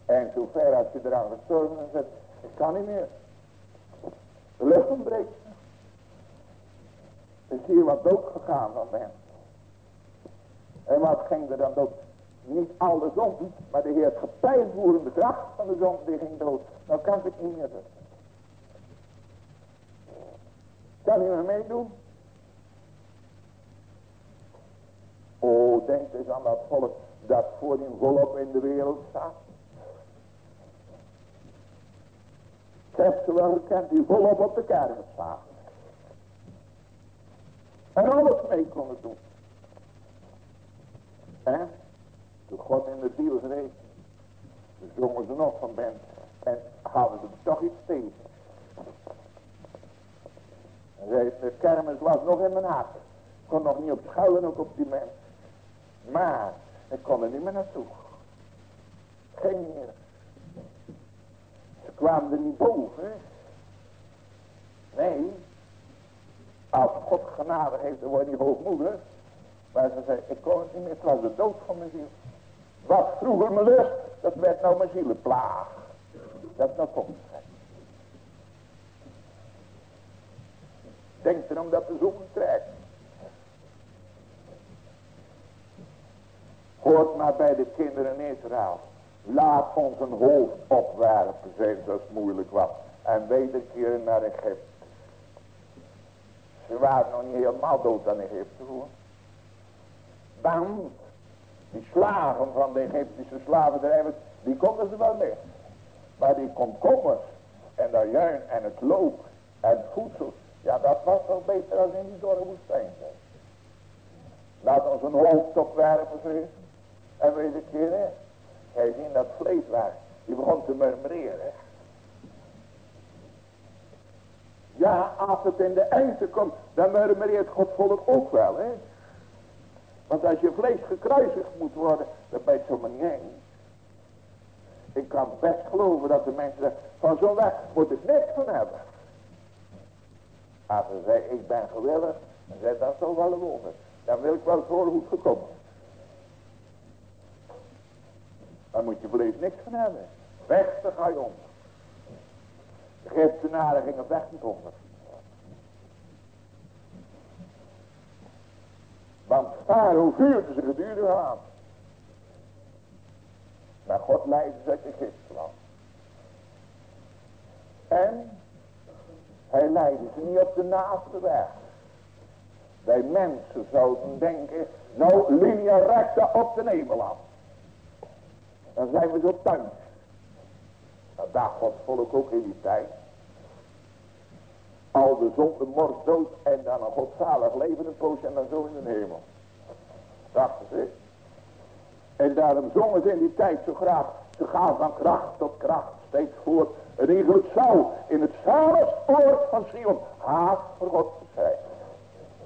En zover als je eraan gestorven is, het, kan niet meer. De lucht ontbreekt. Is hier wat dood gegaan van mensen. En wat ging er dan dood? Niet al de zon, maar de heerschappijvoerende kracht van de zon, die ging dood. Nou kan ik niet meer doen. Kan hij me meedoen? Oh, denk eens aan dat volk dat voor die volop in de wereld staat. Heb ze wel gekend die volop op de kerk staan. En alles mee konden doen. En toen God in de ziel schreef, zongen ze nog van ben en hadden ze toch iets tegen. En zei, de kermis was nog in mijn hart. Ik kon nog niet op schuilen ook op die mens. Maar ik kon er niet meer naartoe. Geen meer. Ze kwamen er niet boven. Nee. Als God genade heeft, dan word je niet hoogmoedig. Maar ze zei, ik kon het niet meer, het was de dood van mijn ziel. Wat vroeger mijn lust, dat werd nou mijn zielenplaag. Dat nou komt. Denk erom dat de zon trekt. Hoort maar bij de kinderen in Israël. Laat ons een hoofd opwerpen, als het moeilijk was. En wederkeren naar Egypte. Ze waren nog niet helemaal dood aan Egypte hoor. Want die slaven van de Egyptische slavendrijvers, die konden ze wel mee. Maar die komkommers en dat juin en het loop en het voedsel, ja dat was toch beter dan in die dorre woestijn. Laat ons een hoofd opwerpen, vrees. En keer, hè. Hij zien dat vlees waar. Die begon te murmureren. Ja, als het in de eindse komt, dan murmureert God volk ook wel, hè. Want als je vlees gekruisigd moet worden, dan ben je niet eens. Ik kan best geloven dat de mensen van zo'n weg moet ik niks van hebben. Als ze zeggen, ik ben gewillig, dan zeg dat zo wel een wonder. Dan wil ik wel horen hoe het gekomen. Dan moet je vlees niks van hebben. Weg, dan ga je onder. De Egyptenaren gingen weg niet onder. Want Farao vuurde ze gedurig aan. Maar God leidde ze uit Egypteland. En hij leidde ze niet op de naaste weg. Wij mensen zouden denken, nou linea recta op de nebeland. Dan zijn we zo thuis. Dat dacht God volk ook in die tijd. Al de zonde mors dood en dan een godzalig leven een poosje en dan zo in de hemel. Dachten ze. En daarom zongen ze in die tijd zo graag. Ze gaan van kracht tot kracht steeds voort. Het eigenlijk zou in het oord van Sion haat voor God zijn.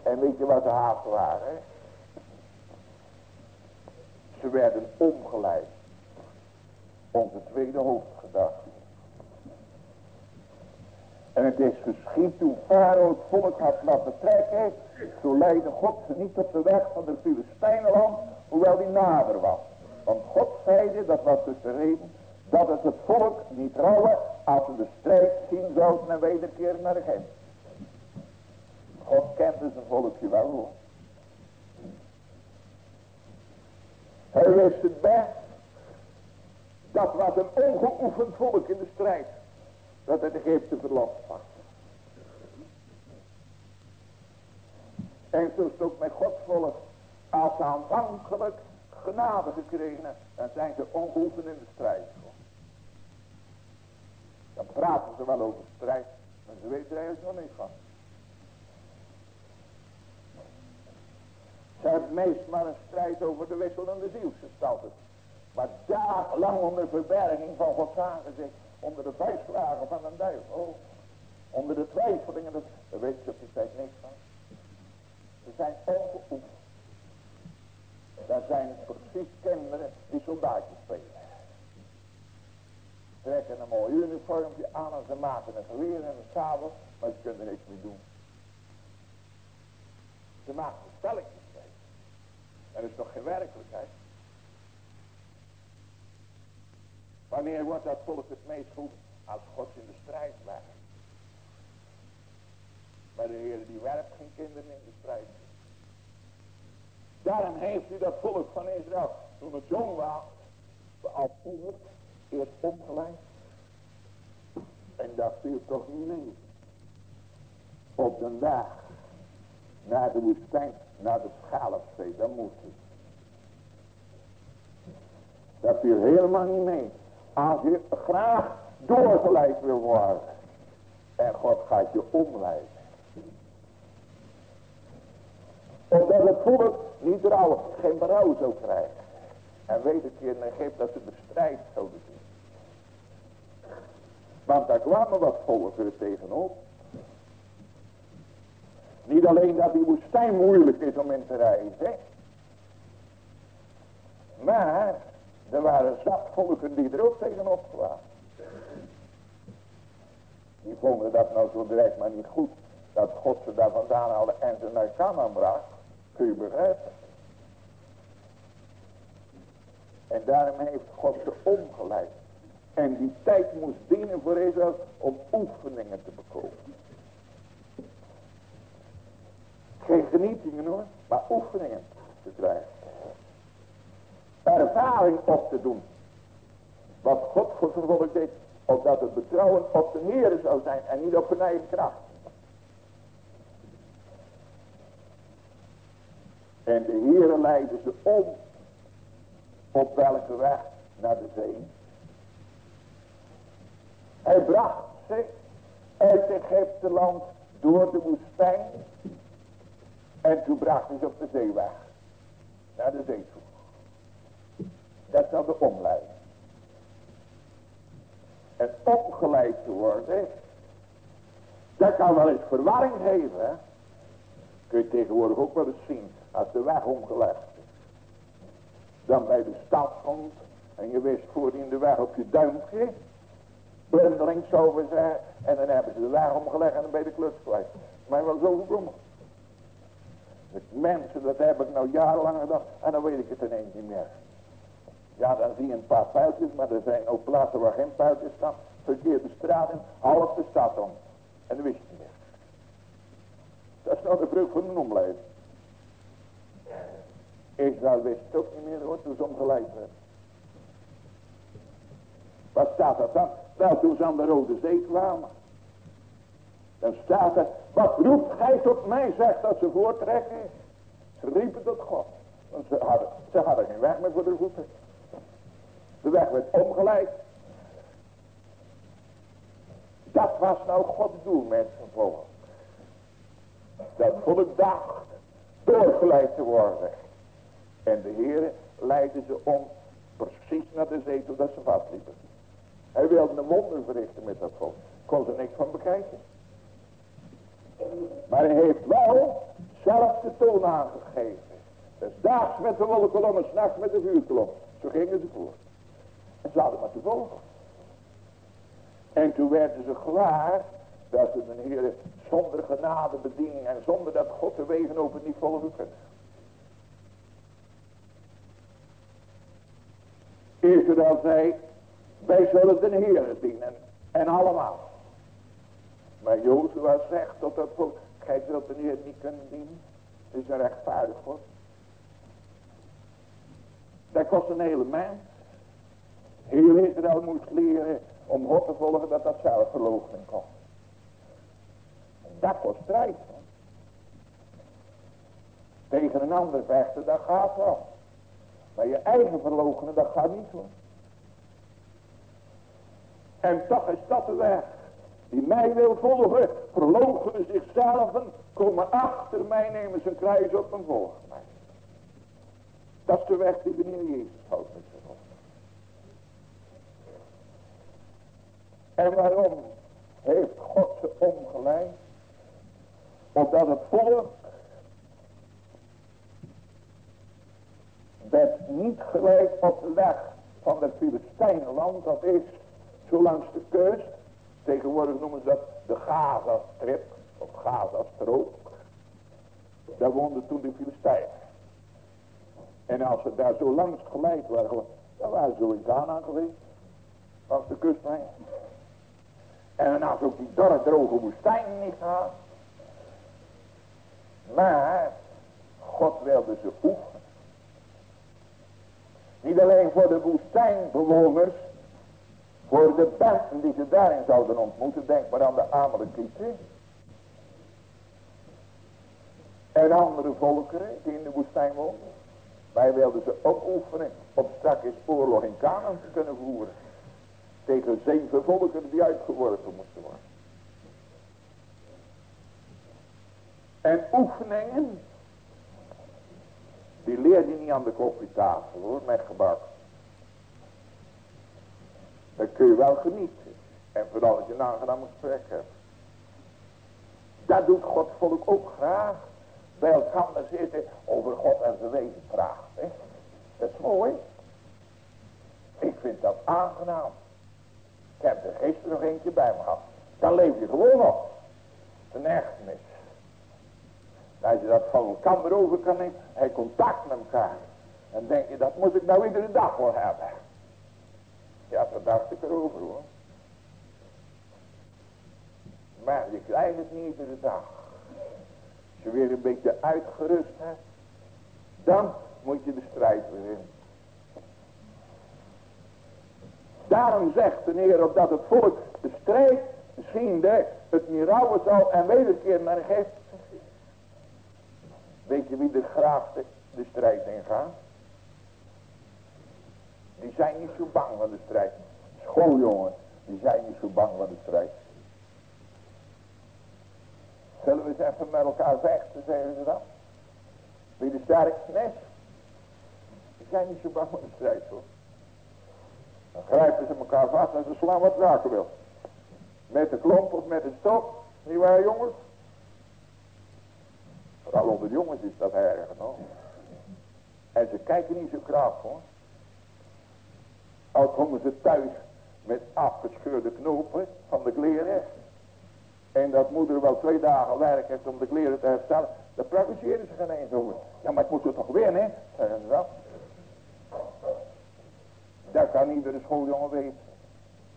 En weet je wat de haat waren? Ze werden omgeleid. Onze tweede hoofdgedachte. En het is geschied toen Farao het volk had laten trekken. Toen leidde God ze niet op de weg van de Filistijnenland. Hoewel die nader was. Want God zeide, dat was dus de reden. Dat het het volk niet rouwen als ze de strijd zien zouden en wederkeren naar hem. God kende zijn volkje wel. Hij wist het best. Dat was een ongeoefend volk in de strijd. Dat het Egypte verlost was. En zo is ook met Gods volk. Als ze genade gekregen, dan zijn ze ongeoefend in de strijd. Dan praten ze wel over strijd, maar ze weten er eigenlijk nog niet van. Ze hebben meest maar een strijd over de wisselende zielsgestalten. Maar dagenlang onder verberging van Gods aangezicht. Onder de vijfslagen van een duivel. Onder de twijfelingen. Daar weet je op die tijd niks van. Ze zijn ongeoefend. Daar zijn precies kinderen die soldaatjes spelen. Ze trekken een mooi uniformpje aan en ze maken een geweer en een sabel. Maar ze kunnen er niks mee doen. Ze maken spelletjes. Er is toch geen werkelijkheid. Wanneer wordt dat volk het meest goed? Als God in de strijd werkt. Maar de Heer die werpt geen kinderen in de strijd. Daarom heeft hij dat volk van Israël, toen het jong was, als volk eerst opgeleid. En dat viel toch niet mee. Op de dag naar de woestijn naar de Schalfzee, dan moest hij. Dat viel helemaal niet mee. Als je graag doorgeleid wil worden. En God gaat je omleiden. Omdat het volk niet rouw, geen berouw zou krijgen. En weet ik in Egypte dat ze de strijd zouden zien. Want daar kwamen wat volkeren tegenop. Niet alleen dat die woestijn moeilijk is om in te reizen. Maar er waren zat volken die er ook tegenop kwamen. Die vonden dat nou zo direct maar niet goed. Dat God ze daar vandaan haalde en ze naar Canaan bracht. Kun je begrijpen. En daarom heeft God ze omgeleid. En die tijd moest dienen voor Israël om oefeningen te bekomen. Geen genietingen hoor, maar oefeningen te krijgen. Ervaring op te doen. Wat God voor zijn volk deed, opdat het betrouwen op de Heer zou zijn en niet op hun eigen kracht. En de Heer leidde ze om. Op welke weg? Naar de zee. Hij bracht ze uit Egypte land door de woestijn en toen bracht hij ze op de zeeweg. Naar de zee toe. Dat is de omleiding. En opgeleid te worden. Dat kan wel eens verwarring geven. Kun je tegenwoordig ook wel eens zien. Als de weg omgelegd is. Dan bij de stad komt. En je wist voordien de weg op je duimpje. Blindelings over zeggen. En dan hebben ze de weg omgelegd en dan ben je de kluts kwijt. Maar wel zo gebrommen. Met mensen, dat heb ik nou jarenlang gedacht. En dan weet ik het ineens niet meer. Ja, dan zie je een paar pijltjes, maar er zijn ook plaatsen waar geen pijltjes staan. Verkeerde straten, half de stad om. En dat wist je niet meer. Dat is nou de brug van een omleiding. Israël wist het ook niet meer hoor, toen ze omgeleid werd. Wat staat dat dan? Wel, toen ze aan de Rode Zee kwamen. Dan staat er, wat roept gij tot mij, zegt dat ze voortrekken. Ze riepen tot God. Want ze hadden, ze hadden geen weg meer voor de voeten. De weg werd omgeleid. Dat was nou Gods doel zijn volk. Dat volk dacht doorgeleid te worden. En de Heer leidde ze om precies naar de zee toe dat ze vastliepen. Hij wilde een wonder verrichten met dat volk. Kon er niks van bekijken. Maar hij heeft wel zelf de toon aangegeven. Dus daags met de wolkenkolom en s'nachts met de vuurkolom. Zo gingen ze voor. En toen werden ze gewaar dat ze de Heer zonder genade bediening en zonder dat God de wegen open niet volgen kunnen. Israël zei, wij zullen de Heer dienen. En allemaal. Maar Jozua zegt tot dat volk, gij zult de Heer niet kunnen dienen. Dat is een rechtvaardig God. Dat kost een hele mens. Heel Israël moest leren om God te volgen dat dat zelfverloochening kost. En dat kost strijd. Tegen een ander vechten, dat gaat wel. Maar je eigen verloochenen, dat gaat niet hoor. En toch is dat de weg. Die mij wil volgen, verloochenen zichzelf, komen achter mij, nemen zijn kruis op en volgen mij. Dat is de weg die de Heer Jezus houdt met zijn En waarom heeft God ze omgeleid? Omdat het volk werd niet gelijk op de weg van het Filistijnenland. Dat is zo langs de kust. Tegenwoordig noemen ze dat de Gaza-strip. Of Gaza-strook. Daar woonden toen de Filistijnen. En als ze daar zo langs geleid waren, dan waren ze zo in Ghana geweest. Langs de kustlijn. En als ook die dorre droge woestijn niet gehad. Maar God wilde ze oefenen. Niet alleen voor de woestijnbewoners. Voor de besten die ze daarin zouden ontmoeten. Denk maar aan de Amalekieten. En andere volkeren die in de woestijn woonden. Wij wilden ze ook oefenen om straks oorlog in Canaan te kunnen voeren. Tegen zeven volkeren die uitgeworpen moesten worden. En oefeningen. Die leer je niet aan de koffietafel hoor, met gebak. Dan kun je wel genieten. En vooral als je een aangenaam gesprek hebt. Dat doet God volk ook graag. Bij elkaar zitten over God en zijn wezen praten. Dat is mooi. Ik vind dat aangenaam. Ik heb er gisteren nog eentje bij me gehad. Dan leef je gewoon nog. Een echtenis. Als je dat van elkaar over kan nemen, hij contact met elkaar. Dan denk je, dat moet ik nou iedere dag wel hebben. Ja, dat dacht ik erover hoor. Maar je krijgt het niet iedere dag. Als je weer een beetje uitgerust hebt, dan moet je de strijd weer in. Daarom zegt de Heer opdat het volk de strijd ziende het niet rouwen zal en wederkeer naar de geest. Weet je wie de graafste de strijd ingaan? Die zijn niet zo bang van de strijd. Schooljongen, die zijn niet zo bang van de strijd. Zullen we eens even met elkaar vechten, zeggen ze dan. Wie de sterkste is. Die zijn niet zo bang voor de strijd hoor. Dan grijpen ze elkaar vast en ze slaan wat raken wil. Met de klomp of met de stok. Niet waar jongens? Vooral onder de jongens is dat erg? En ze kijken niet zo graag hoor. Al komen ze thuis met afgescheurde knopen van de kleren. En dat moeder wel twee dagen werk heeft om de kleren te herstellen. Dan praktiseren ze geen eens over. Ja, maar ik moet het toch winnen, hè? Zeggen ze. Dat kan iedere schooljongen weten.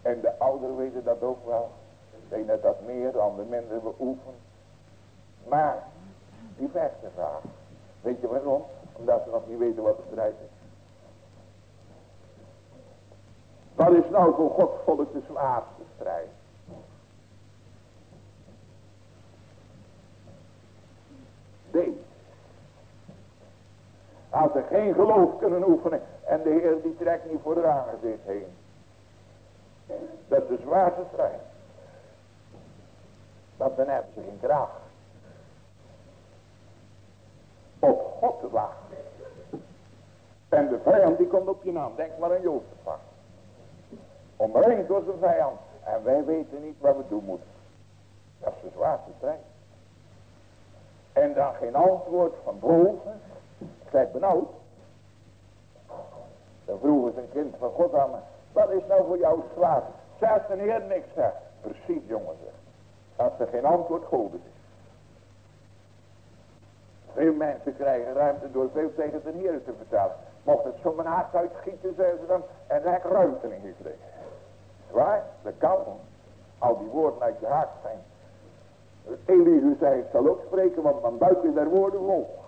En de ouderen weten dat ook wel. De ene dat meer, de minder beoefenen. Maar, die vechten graag. Weet je waarom? Omdat ze nog niet weten wat de strijd is. Wat is nou voor God volk de zwaarste strijd? Deze. Als ze geen geloof kunnen oefenen en de Heer die trekt niet voor de aangezicht heen. Dat is de zwaarste strijd. Want dan hebben ze geen kracht. Op God te wachten. En de vijand die komt op je naam. Denk maar aan Jozef Omringd door zijn vijand. En wij weten niet wat we doen moeten. Dat is de zwaarste strijd. En dan geen antwoord van boven. Krijg benauwd. Dan vroeg eens een kind van God aan me. Wat is nou voor jou zwaar? Zegt de Heer niks. Precies jongen zeg. Als er geen antwoord goden is. Veel mensen krijgen ruimte door veel tegen de Heer te vertellen. Mocht het zo mijn hart uitschieten, zeggen ze dan, en dan ruimte in gekregen. Zwaar, dat kan. Al die woorden uit je hart zijn. Elihu zei, ik zal ook spreken, want mijn buik is daar woorden vol.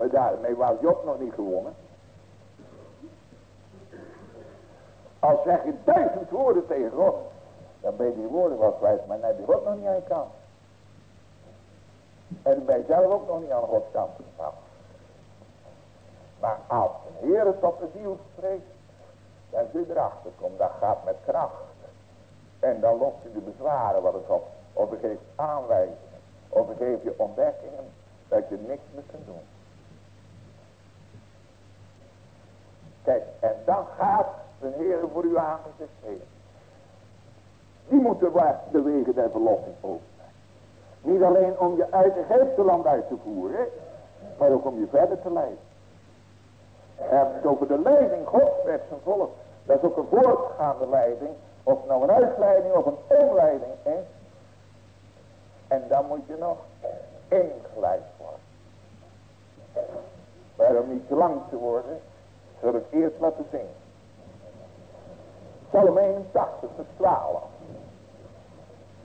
Maar daarmee was Job nog niet gewonnen. Als zeg je duizend woorden tegen God, dan ben je die woorden wel kwijt, maar dan heb je nog niet aan je kant. En dan ben je zelf ook nog niet aan Gods kant gestaan. Maar als de Heer tot de ziel spreekt, dan zul je erachter komen, dat gaat met kracht. En dan lost je de bezwaren wat het op. Of hij geeft aanwijzingen. Of hij geeft je ontdekkingen dat je niks meer kunt doen. En dan gaat de Heer voor uw aangezicht heen. Die moet de, wegen der verlossing openen. Niet alleen om je uit het land uit te voeren, maar ook om je verder te leiden. En over de leiding Gods met zijn volk. Dat is ook een voortgaande leiding. Of nou een uitleiding of een omleiding is. En dan moet je nog ingeleid worden. Maar om niet te lang te worden, zal ik eerst laten zingen. Psalm 81, vers 12.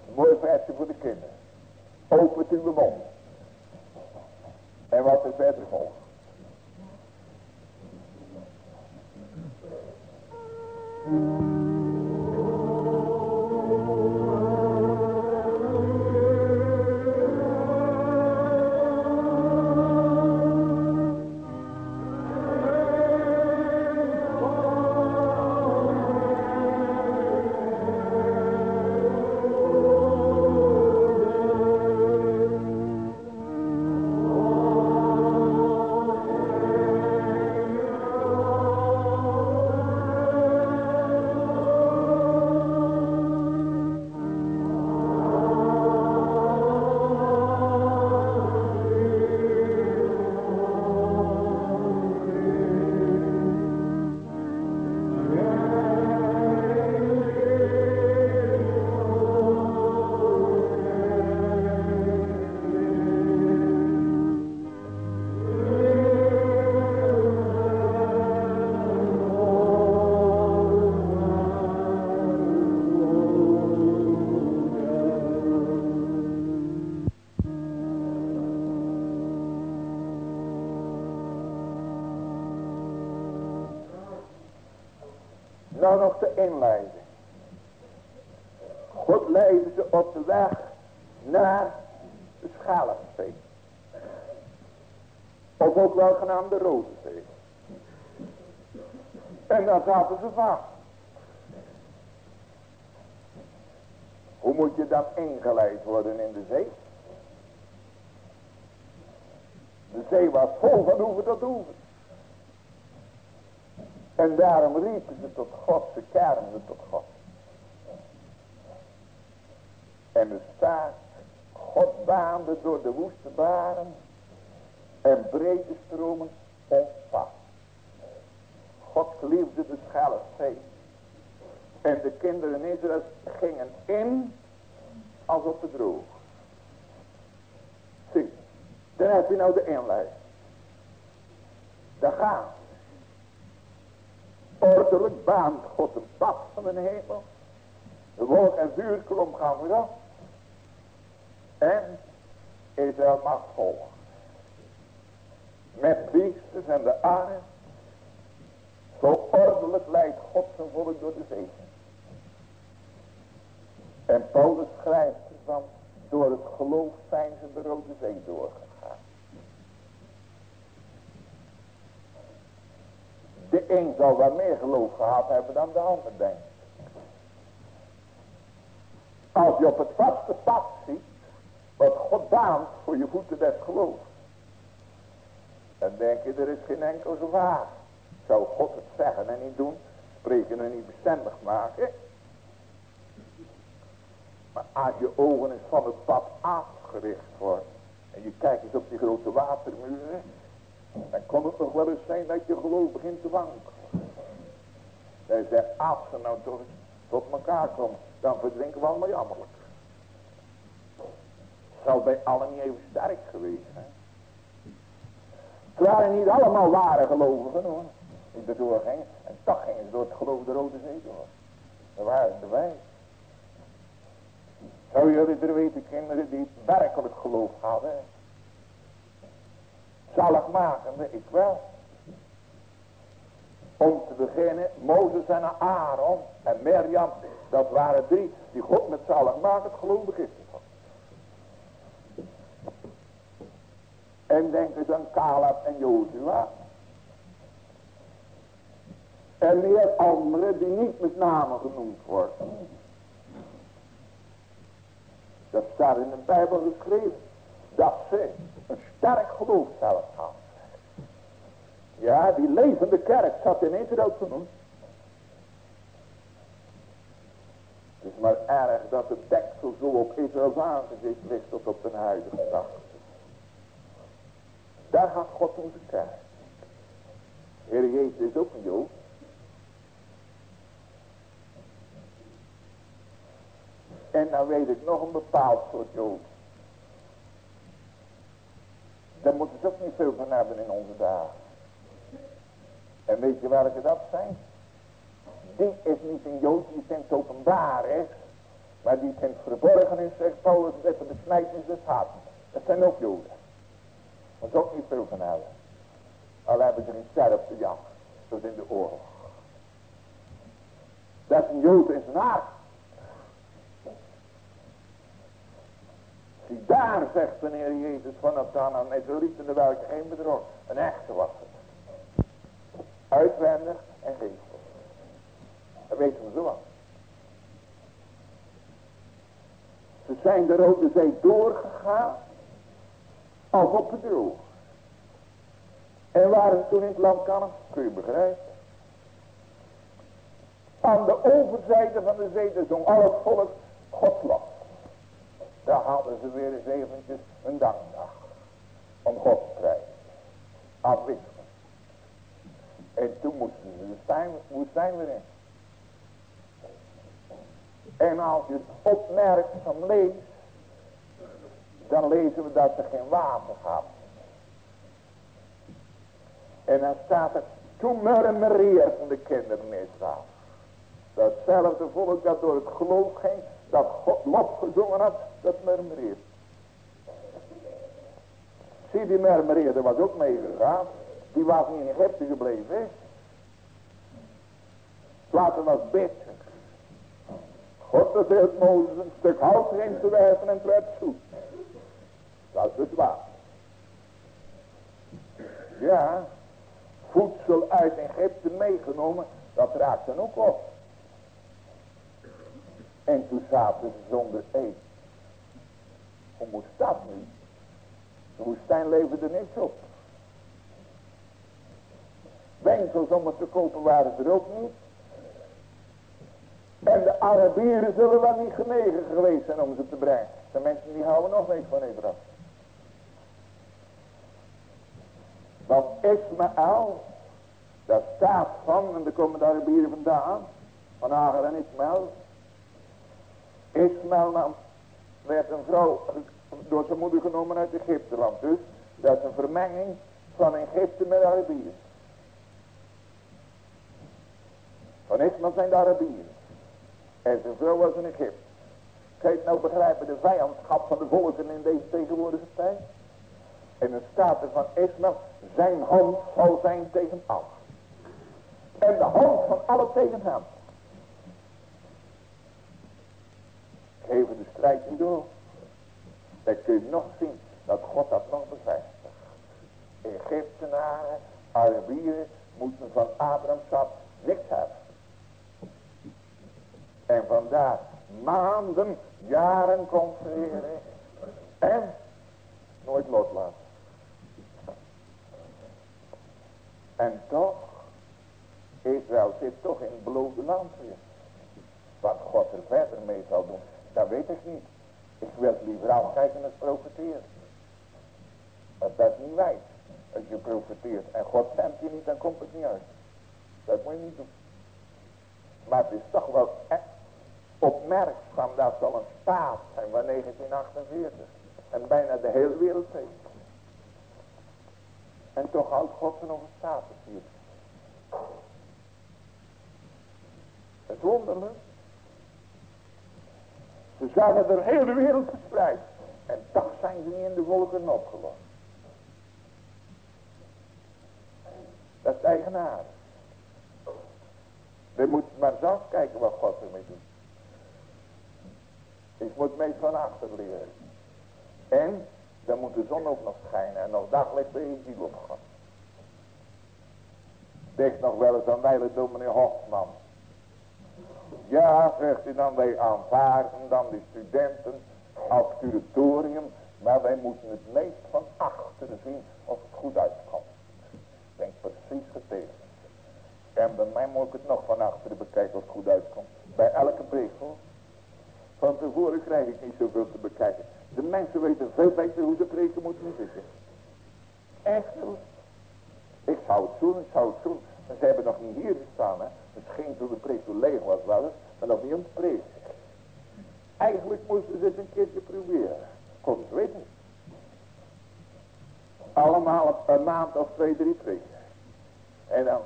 Een mooi versje voor de kinderen. Opent uw mond. En wat er verder volgt. Nou Hoe moet je dan ingeleid worden in de zee? De zee was vol van hoeven tot hoeven. En daarom riepen ze tot God, ze kermden tot God. En er staat, God baande door de woeste baren en brede stromen ontvast. God liefde de schelle zee. En de kinderen Israël gingen in als op de droog. Zie, dan heb je nou de inleiding. Daar gaan ordelijk baant God een pad van de hemel. De wolk en vuurklom gaan vooraf. En Israël mag volgen. Met priesters en de armen. Zo ordelijk leidt God zijn volk door de zee. En Paulus schrijft ervan. Door het geloof zijn ze de Rode Zee doorgegaan. De een zal wel meer geloof gehad hebben dan de ander, denk Als je op het vaste pad ziet, wat God baant voor je voeten des geloof. Dan denk je, er is geen enkel gevaar. Zou God het zeggen en niet doen? Spreken en niet bestendig maken? Maar als je ogen eens van het pad afgericht wordt. En je kijkt eens op die grote watermuren. Dan kon het nog wel eens zijn dat je geloof begint te wankelen. Hij als ze nou eens tot elkaar komen, dan verdrinken we allemaal jammerlijk. Zou bij allen niet even sterk geweest zijn. Het waren niet allemaal ware gelovigen hoor. Die erdoor gingen. En toch gingen ze door het geloof de Rode Zee door. Dat waren erbij. Zou jullie er weten kinderen die werkelijk geloof hadden? Zaligmakende, ik wel. Om te beginnen, Mozes en Aaron en Mirjam, dat waren drie die God met zaligmakend geloof begiftigd had. En denk eens aan Caleb en Jozua. En meer anderen die niet met name genoemd worden. Dat staat in de Bijbel geschreven. Dat ze een sterk geloof zelf hadden. Ja, die levende kerk zat in Israël genoemd. Het is maar erg dat de deksel zo op Israëls aangezicht ligt tot op de huidige dag. Daar gaat God onze kerk. Heer Jezus is ook een Jood. En dan weet ik nog een bepaald soort Jood. Daar moeten ze ook niet veel van hebben in onze dagen. En weet je welke dat zijn? Die is niet een Jood die het openbaar is. Maar die het verborgen is, zegt Paulus, met de besnijdenis des harten. Dat zijn ook Joden. Daar is ook niet veel van hebben. Al hebben ze een sterfte jacht. Zoals in de oorlog. Dat is een Jood in zijn hart. Zie daar, zegt de Heer Jezus vanaf dan aan Israëlieten, welke geen bedrog. Een echte was het. Uitwendig en geestelijk. Dat weten we zo wat. Ze zijn de Rode Zee doorgegaan. Als op het droog. En waren toen in het land? Kun je begrijpen. Aan de overzijde van de zee, de zong al het volk Gods. Daar hadden ze weer eens eventjes een dankdag. Om God te krijgen. Afwisselen. En toen moesten ze de zijn, woestijn weer in. En als je het opmerkt van lees, dan lezen we dat ze geen water hadden. En dan staat er, toen murmureerden de kinderen Israël. Datzelfde volk dat door het geloof ging, dat God lof gezongen had, dat murmureert. Zie, die murmureerde was ook meegegaan. Die was niet in Egypte gebleven. Hè? Later was bitter. God beveelt Mozes een stuk hout erin te werpen en het zoet. Dat is het waar. Ja, voedsel uit Egypte meegenomen, dat raakt dan ook op. En toen zaten ze zonder eten. Hoe moest dat nu? De woestijn leverde niks op. Wenkels om het te kopen waren er ook niet. En de Arabieren zullen wel niet genegen geweest zijn om ze te brengen. De mensen die houden nog niks van Abraham. Want Ismaël, dat staat van, en daar komen de Arabieren vandaan, van Agar en Ismaël. Ismaël nam, werd een vrouw door zijn moeder genomen uit Egypteland. Dus dat is een vermenging van Egypte met Arabieren. Van Ismaël zijn de Arabieren. En zijn vrouw was in Egypte. Het nou begrijpen, de vijandschap van de volken in deze tegenwoordige tijd? En dan staat er van Ismaël, zijn hand zal zijn tegen allen. En de hand van alle tegen hem. Geven de strijd door. Dan kun je nog zien dat God dat nog bevestigt. Egyptenaren, Arabieren moeten van Abraham's niks hebben. En vandaar maanden, jaren confereren. En nooit loslaten. En toch Israël zit toch in het beloofde land weer. Wat God er verder mee zal doen, dat weet ik niet. Ik wil liever afkijken als profeteren. Maar dat is niet wijs. Als je profeteert en God stemt je niet, dan komt het niet uit. Dat moet je niet doen. Maar het is toch wel opmerkzaam dat zal een staat zijn van 1948. En bijna de hele wereld heeft. En toch houdt God er nog een status hier. Het wonderlijk. Ze zijn er hele wereld verspreid. En toch zijn ze niet in de volken opgelost. Dat is eigenaardig. We moeten maar zelf kijken wat God ermee doet. Ik moet mee van achter leren. En dan moet de zon ook nog schijnen en nog daglicht bij je ziel opgaan. Denk nog wel eens aan wijle dominee Hofman. Ja, zegt hij dan, wij aanvaarden dan die studenten als curatorium, maar wij moeten het meest van achteren zien of het goed uitkomt. Ik denk precies getekend. En bij mij moet ik het nog van achteren bekijken of het goed uitkomt. Bij elke brief. Van tevoren krijg ik niet zoveel te bekijken. De mensen weten veel beter hoe ze preken moeten zitten. Echt hoor. Ik zou het doen, ik zou het doen. En ze hebben nog niet hier gestaan, hè. Misschien toen de preek zo leeg was wel eens, maar nog niet te preken. Eigenlijk moesten ze het een keertje proberen. Kon ze weten. Allemaal een maand of twee, drie preken. En dan,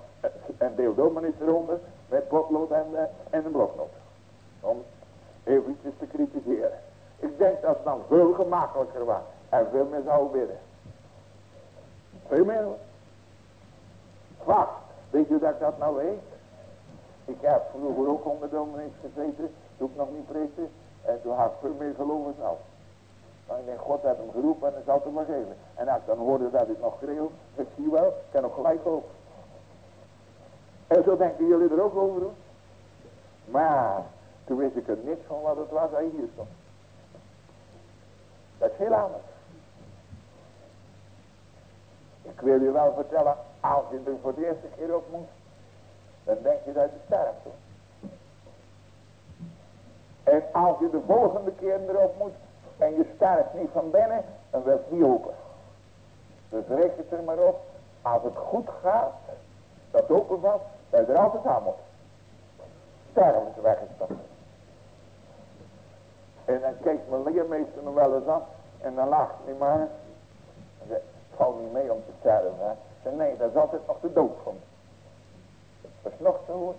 en deel dominee eronder met potlood en, uh, en een bloknoot. Om eventjes te kritiseren. Ik denk dat het dan veel gemakkelijker was. En veel meer zou bidden. Veel meer. Vast. Weet je dat ik dat nou weet? Ik heb vroeger ook onder dominees gezeten. Toen ik nog niet preekte. En toen had ik veel meer geloven zelf. Maar ik denk, God heeft hem geroepen en hij zal het maar geven. En als ik dan hoorde dat ik nog schreeuw. Ik zie wel, ik kan nog gelijk over. En zo denken jullie er ook over. Maar toen wist ik er niks van wat het was hij hier stond. Dat is heel anders. Ik wil je wel vertellen, als je er voor de eerste keer op moet, dan denk je dat je sterft. En als je de volgende keer erop moet en je sterft niet van binnen, dan wil het niet open. Dus reken het er maar op, als het goed gaat, dat open valt, dat je er altijd aan moet. Sterven ze weggestapt. En dan kijkt mijn leermeester me wel eens aan. En dan lacht hij maar. En zegt, het valt niet mee om te sterven. Hè? Zeg, nee, dat is altijd nog de dood van. Dat is nog zo.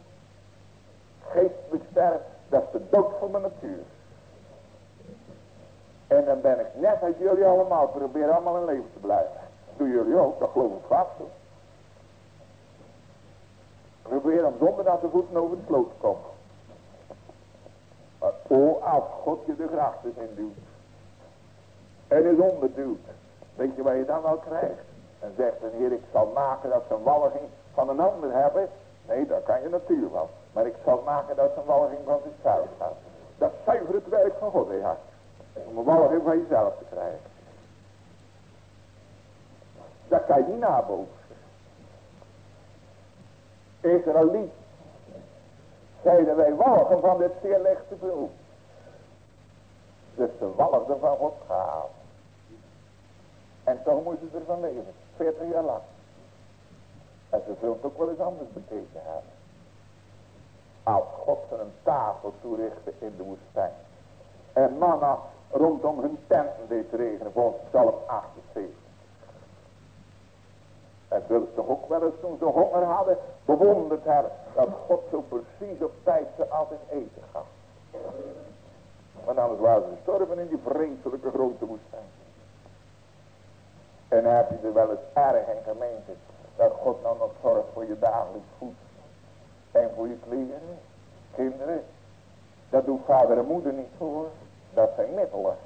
Geestelijk sterven, dat is de dood van mijn natuur. En dan ben ik net als jullie allemaal. Probeer allemaal in leven te blijven. Doen jullie ook, dat geloof ik vast. Hoor. Probeer om zonder dat de voeten over de sloot te komen. Maar oh, als God je de grachten in duwt. En is onderduwt. Weet je wat je dan wel krijgt? En zegt de Heer, ik zal maken dat ze een walging van een ander hebben. Nee, dat kan je natuurlijk wel. Maar ik zal maken dat ze walging van zichzelf gaat. Dat zuiver het werk van God, hè, Om een walging van jezelf te krijgen. Dat kan je niet naboven. Israëliet zeiden wij walgen van dit zeer lichte beroep. Dus ze walgden van God gehaald. En toch moesten ze ervan leven. 40 jaar lang. En ze zullen het ook wel eens anders bekeken hebben. Als God ze een tafel toerichtte in de woestijn. En mannen rondom hun tenten deed regenen volgens Psalm 78. En zullen ze toch ook wel eens toen ze honger hadden bewonderd hebben. Dat God zo precies op tijd ze altijd eten gaf. Maar anders waren ze gestorven in die vreselijke grote woestijn. En heb je er wel eens erg in gemeente. Dat God nou nog zorgt voor je dagelijks voed. En voor je kleren. Kinderen. Dat doet vader en moeder niet voor. Dat zijn middelen.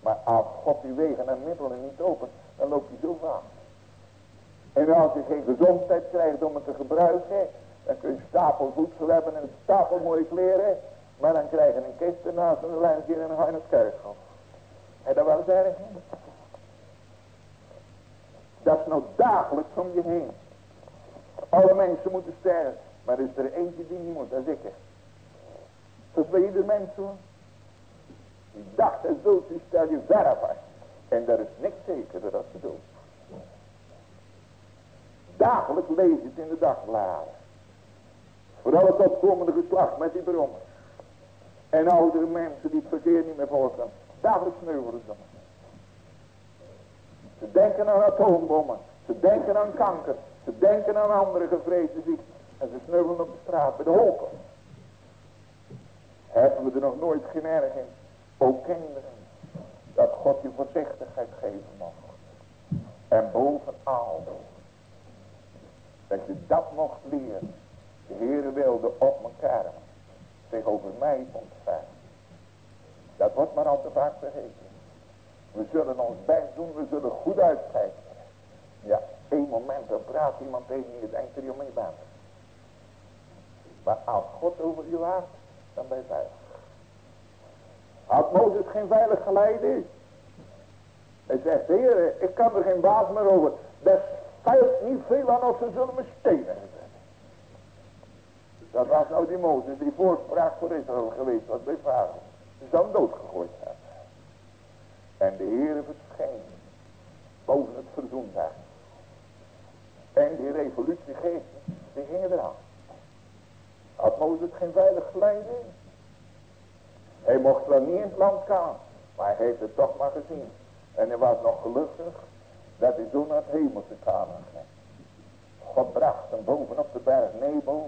Maar als God die wegen en middelen niet opent. Dan loop je zo vaak. En als je geen gezondheid krijgt om het te gebruiken, dan kun je stapel voedsel hebben en een stapel mooie kleren, maar dan krijg je een kist ernaast en een lijntje en naar het kerkhof. En dat eens erg Dat is nou dagelijks om je heen. Alle mensen moeten sterven. Maar is er eentje die niet moet, dat is ik. Dat je de mens hoor. Die dacht het dood, die stel je ver. En daar is niks zekerder dat ze dood. Dagelijks lees het in de dagbladen. Vooral het opkomende geslacht met die bronnen. En oudere mensen die het verkeer niet meer volgen. Dagelijks sneuvelen ze. Ze denken aan atoombommen. Ze denken aan kanker. Ze denken aan andere gevreesde ziekten. En ze sneuvelen op de straat bij de holpen. Hebben we er nog nooit geen erg in. Ook kinderen. Dat God je voorzichtigheid geven mag. En bovenal. Dat je dat mocht leren. De Heere wilde op kerm zich over mij ontfermen. Dat wordt maar al te vaak vergeten. We zullen ons best doen, we zullen goed uitkijken. Ja, één moment, dan praat iemand tegen je, denkt er je mee. Maar als God over je waart, dan ben je veilig. Had Mozes geen veilig geleide? Hij zegt, heer, ik kan er geen baas meer over. Dat feilt niet veel aan of ze zullen me stenen. Dat was nou die Mozes die voorspraak voor Israël geweest was bij vader. Ze zou hem doodgegooid. En de Heer verscheen boven het verzoendag. En die revolutiegeesten, die gingen eraan. Had Mozes geen veilig geleide? Hij mocht wel niet in het land gaan, maar hij heeft het toch maar gezien. En hij was nog gelukkig dat hij zo naar het hemelse kamer ging. God bracht hem bovenop de berg Nebo.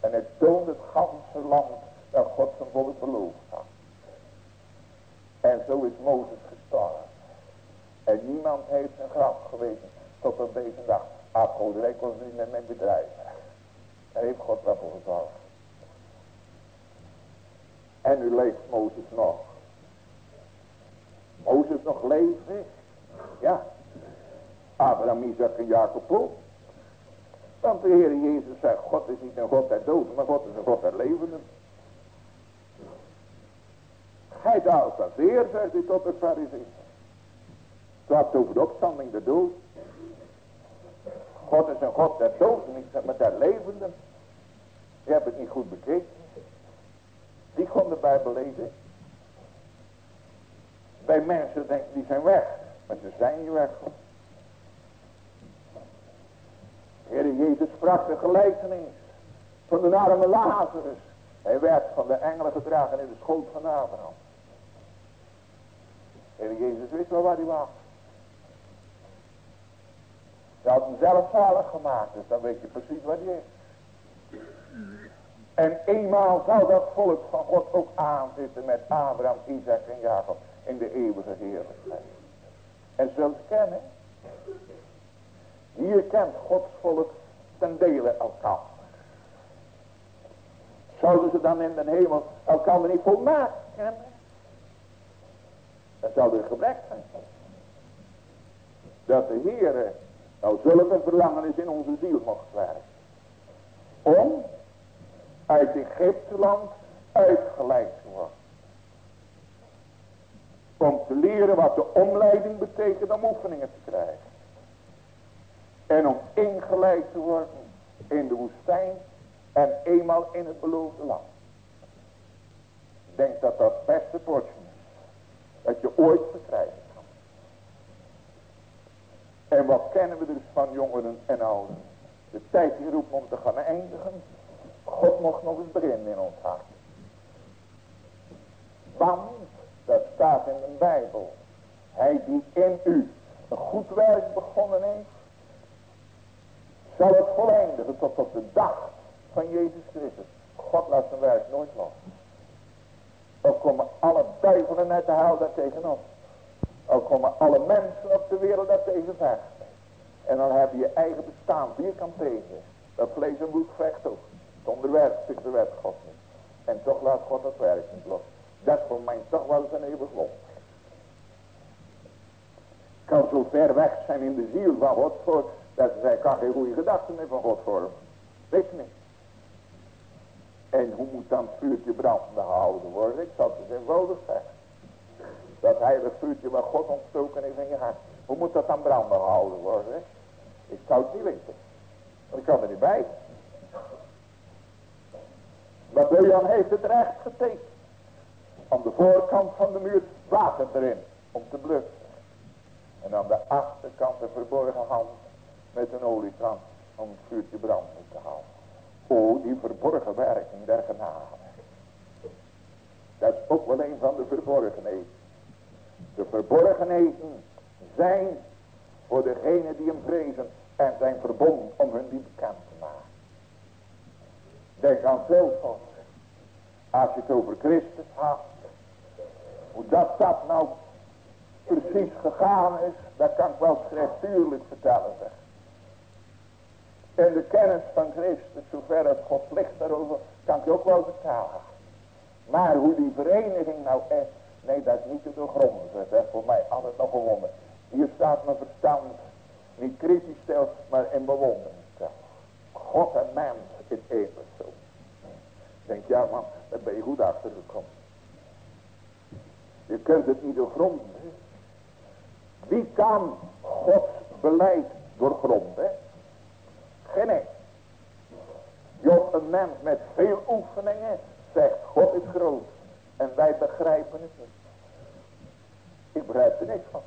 En hij toonde het ganse land dat God zijn volk beloofd had. En zo is Mozes gestorven. En niemand heeft zijn graf geweten tot op deze dag. Afgoderijk was niet met mijn bedrijf. Daar heeft God wel voor gezorgd. En nu leeft Mozes nog. Mozes nog leeft. Ja. Abraham, Isaac en Jacob ook. Want de Heer Jezus zegt, God is niet een God der doden, maar God is een God der levenden. Gij daalt dat zeer, zegt hij tot de fariseeën. Het over de opstanding der dood. God is een God der doden, niet maar der levenden. Je hebt het niet goed bekeken. Die kon de Bijbel lezen. Bij mensen denken die zijn weg. Maar ze zijn niet weg. Heer Jezus sprak de gelijkenis van de arme Lazarus. Hij werd van de engelen gedragen in de schoot van Abraham. Heer Jezus wist wel waar hij was. Hij had hem zelf zalig gemaakt, dus dan weet je precies waar hij is. En eenmaal zal dat volk van God ook aanzitten met Abraham, Isaac en Jacob in de eeuwige heerlijkheid. En zult kennen. Hier kent Gods volk ten dele elkaar. Zouden ze dan in de hemel elkaar niet volmaakt kennen? Dat zou er gebrek zijn. Dat de Heer nou zulke verlangen is in onze ziel mocht werken. Om uit Egypte land uitgeleid te worden. Om te leren wat de omleiding betekent om oefeningen te krijgen. En om ingeleid te worden in de woestijn en eenmaal in het beloofde land. Ik denk dat dat beste portje is. Dat je ooit verkrijgen kan. En wat kennen we dus van jongeren en ouderen. De tijd die roept om te gaan eindigen. God mocht nog eens beginnen in ons hart. Want, dat staat in de Bijbel. Hij die in u een goed werk begonnen heeft. Zal het voleindigen tot op de dag van Jezus Christus. God laat zijn werk nooit los. Ook komen alle duivelen uit de hel daar tegenop. Ook komen alle mensen op de wereld daar tegen vechten. En dan heb je je eigen bestaan vierkant tegen. Dat vlees en bloed vecht ook. Onderwerpt zich de wet God niet. En toch laat God het werk niet los. Dat voor mij toch wel eens een eeuwig lot. Kan zo ver weg zijn in de ziel van God voor dat zij kan geen goede gedachten meer van God vormen. Weet niet. En hoe moet dan het vuurtje brandende gehouden worden? Ik zal het eenvoudig zeggen. Dat heilige vuurtje waar God ontstoken heeft in je hart. Hoe moet dat dan branden gehouden worden? Ik zou het niet weten. Ik kan er niet bij. Maar Bejan heeft het recht getekend. Aan de voorkant van de muur water erin. Om te blussen. En aan de achterkant de verborgen hand met een oliekrans om het vuurtje branden te houden. O, die verborgen werking der genade. Dat is ook wel een van de verborgenheden. De verborgenheden zijn voor degenen die hem vrezen en zijn verbonden om hun die bekend te maken. Denk aan veel Als je het over Christus had. Hoe dat dat nou precies gegaan is. Dat kan ik wel schriftuurlijk vertellen. En de kennis van Christus, zover het God ligt daarover, kan ik ook wel vertellen. Maar hoe die vereniging nou is, nee dat niet te doorgronden. Dat is voor mij altijd nog een wonder. Hier staat mijn verstand niet kritisch stel, maar in bewondering. God en mens in één persoon. Denk, ja man, daar ben je goed achtergekomen. Je kunt het niet doorgronden. Wie kan Gods beleid doorgronden? Geen een. Mens met veel oefeningen, zegt God is groot. En wij begrijpen het niet. Ik begrijp er niks van.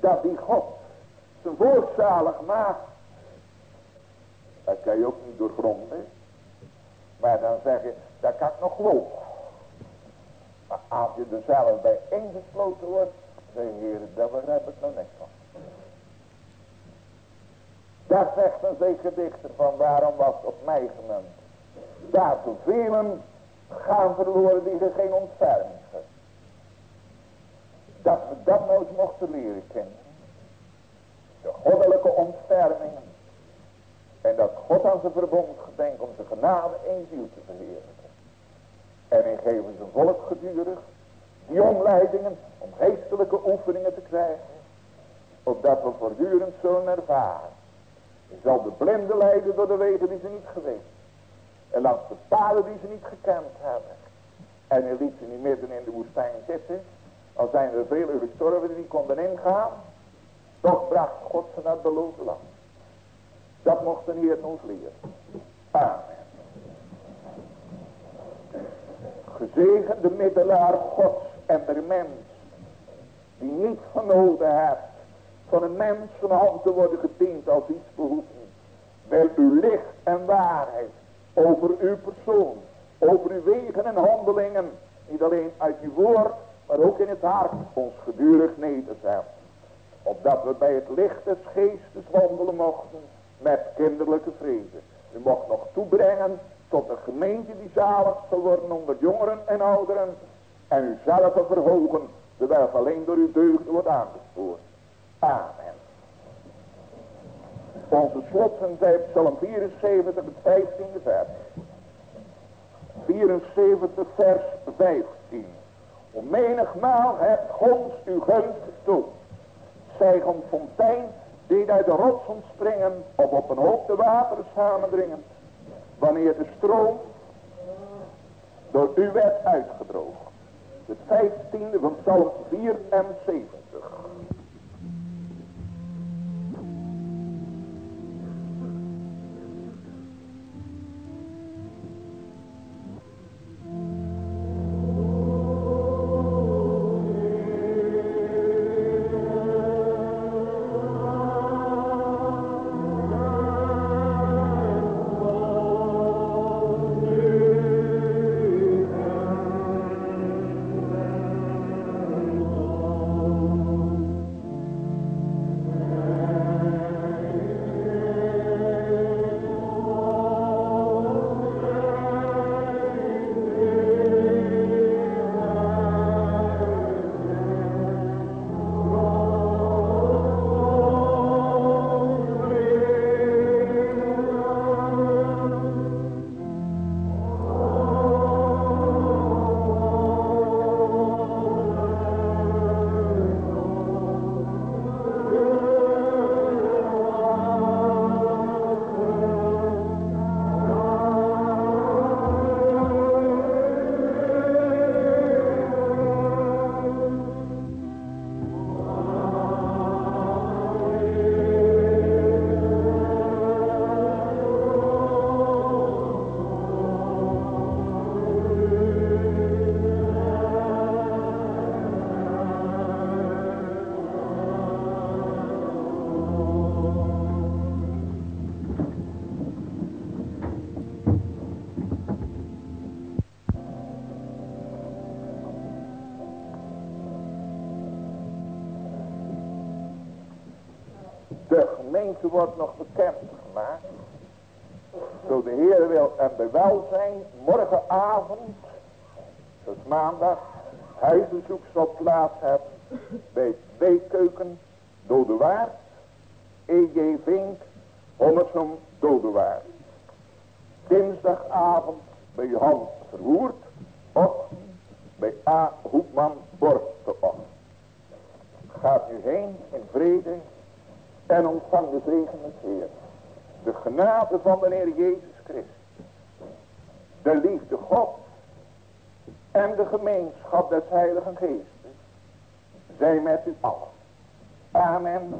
Dat die God zijn voorzalig maakt. Dat kan je ook niet doorgronden. Maar dan zeg je, dat kan ik nog geloven. Maar als je er zelf bij ingesloten wordt, zeg je, daar begrijp ik nog niks van. Daar zegt een zeker dichter van, waarom was op mij gemunt? Daartoe velen gaan verloren die er geen ontferming hebben. Dat we dat eens mochten leren kennen. De goddelijke ontfermingen. En dat God aan zijn verbond gedenkt om zijn genade en ziel te verheerlijken. En in geven zijn volk gedurig die omleidingen om geestelijke oefeningen te krijgen. Opdat we voortdurend zullen ervaren. Zal de blinde leiden door de wegen die ze niet geweest. En langs de paden die ze niet gekend hebben. En hij liet ze niet midden in de woestijn zitten. Al zijn er velen gestorven die niet konden ingaan. Toch bracht God ze naar het beloofde land. Dat mocht de Heer ons leren. Amen. Gezegende middelaar Gods en der mens. Die niet genoten heeft van een mens van hand te worden gediend als iets behoeven. Wel uw licht en waarheid over uw persoon, over uw wegen en handelingen, niet alleen uit uw woord, maar ook in het hart, ons gedurig nederzet. Opdat we bij het licht des geestes wandelen mochten, met kinderlijke vrede. U mocht nog toebrengen tot een gemeente die zalig zal worden onder jongeren en ouderen, en u zelf verhogen, terwijl alleen door uw deugd wordt aangespoord. Amen. Onze zijn Psalm 74, het 15e vers. 74 vers 15. Om menigmaal hebt God uw gunst toe. Zij een fontein die uit de rots ontspringen of op een hoop de wateren samendringen. Wanneer de stroom door u werd uitgedroogd. Het vijftiende van Psalm 74. Wordt nog bekend gemaakt. Zo de Heer wil en bij welzijn morgenavond, dus maandag, huisbezoek zal plaats hebben bij B-keuken Dodewaard, E.J. Vink, Hommersum Dodewaard. Dinsdagavond bij Johan Verwoerd, of bij A. Hoekman Borsteoch. Gaat nu heen in vrede en ontvang de zegen des Heer. De genade van de Heer Jezus Christus. De liefde God. En de gemeenschap des Heiligen Geestes. Zij met u allen. Amen.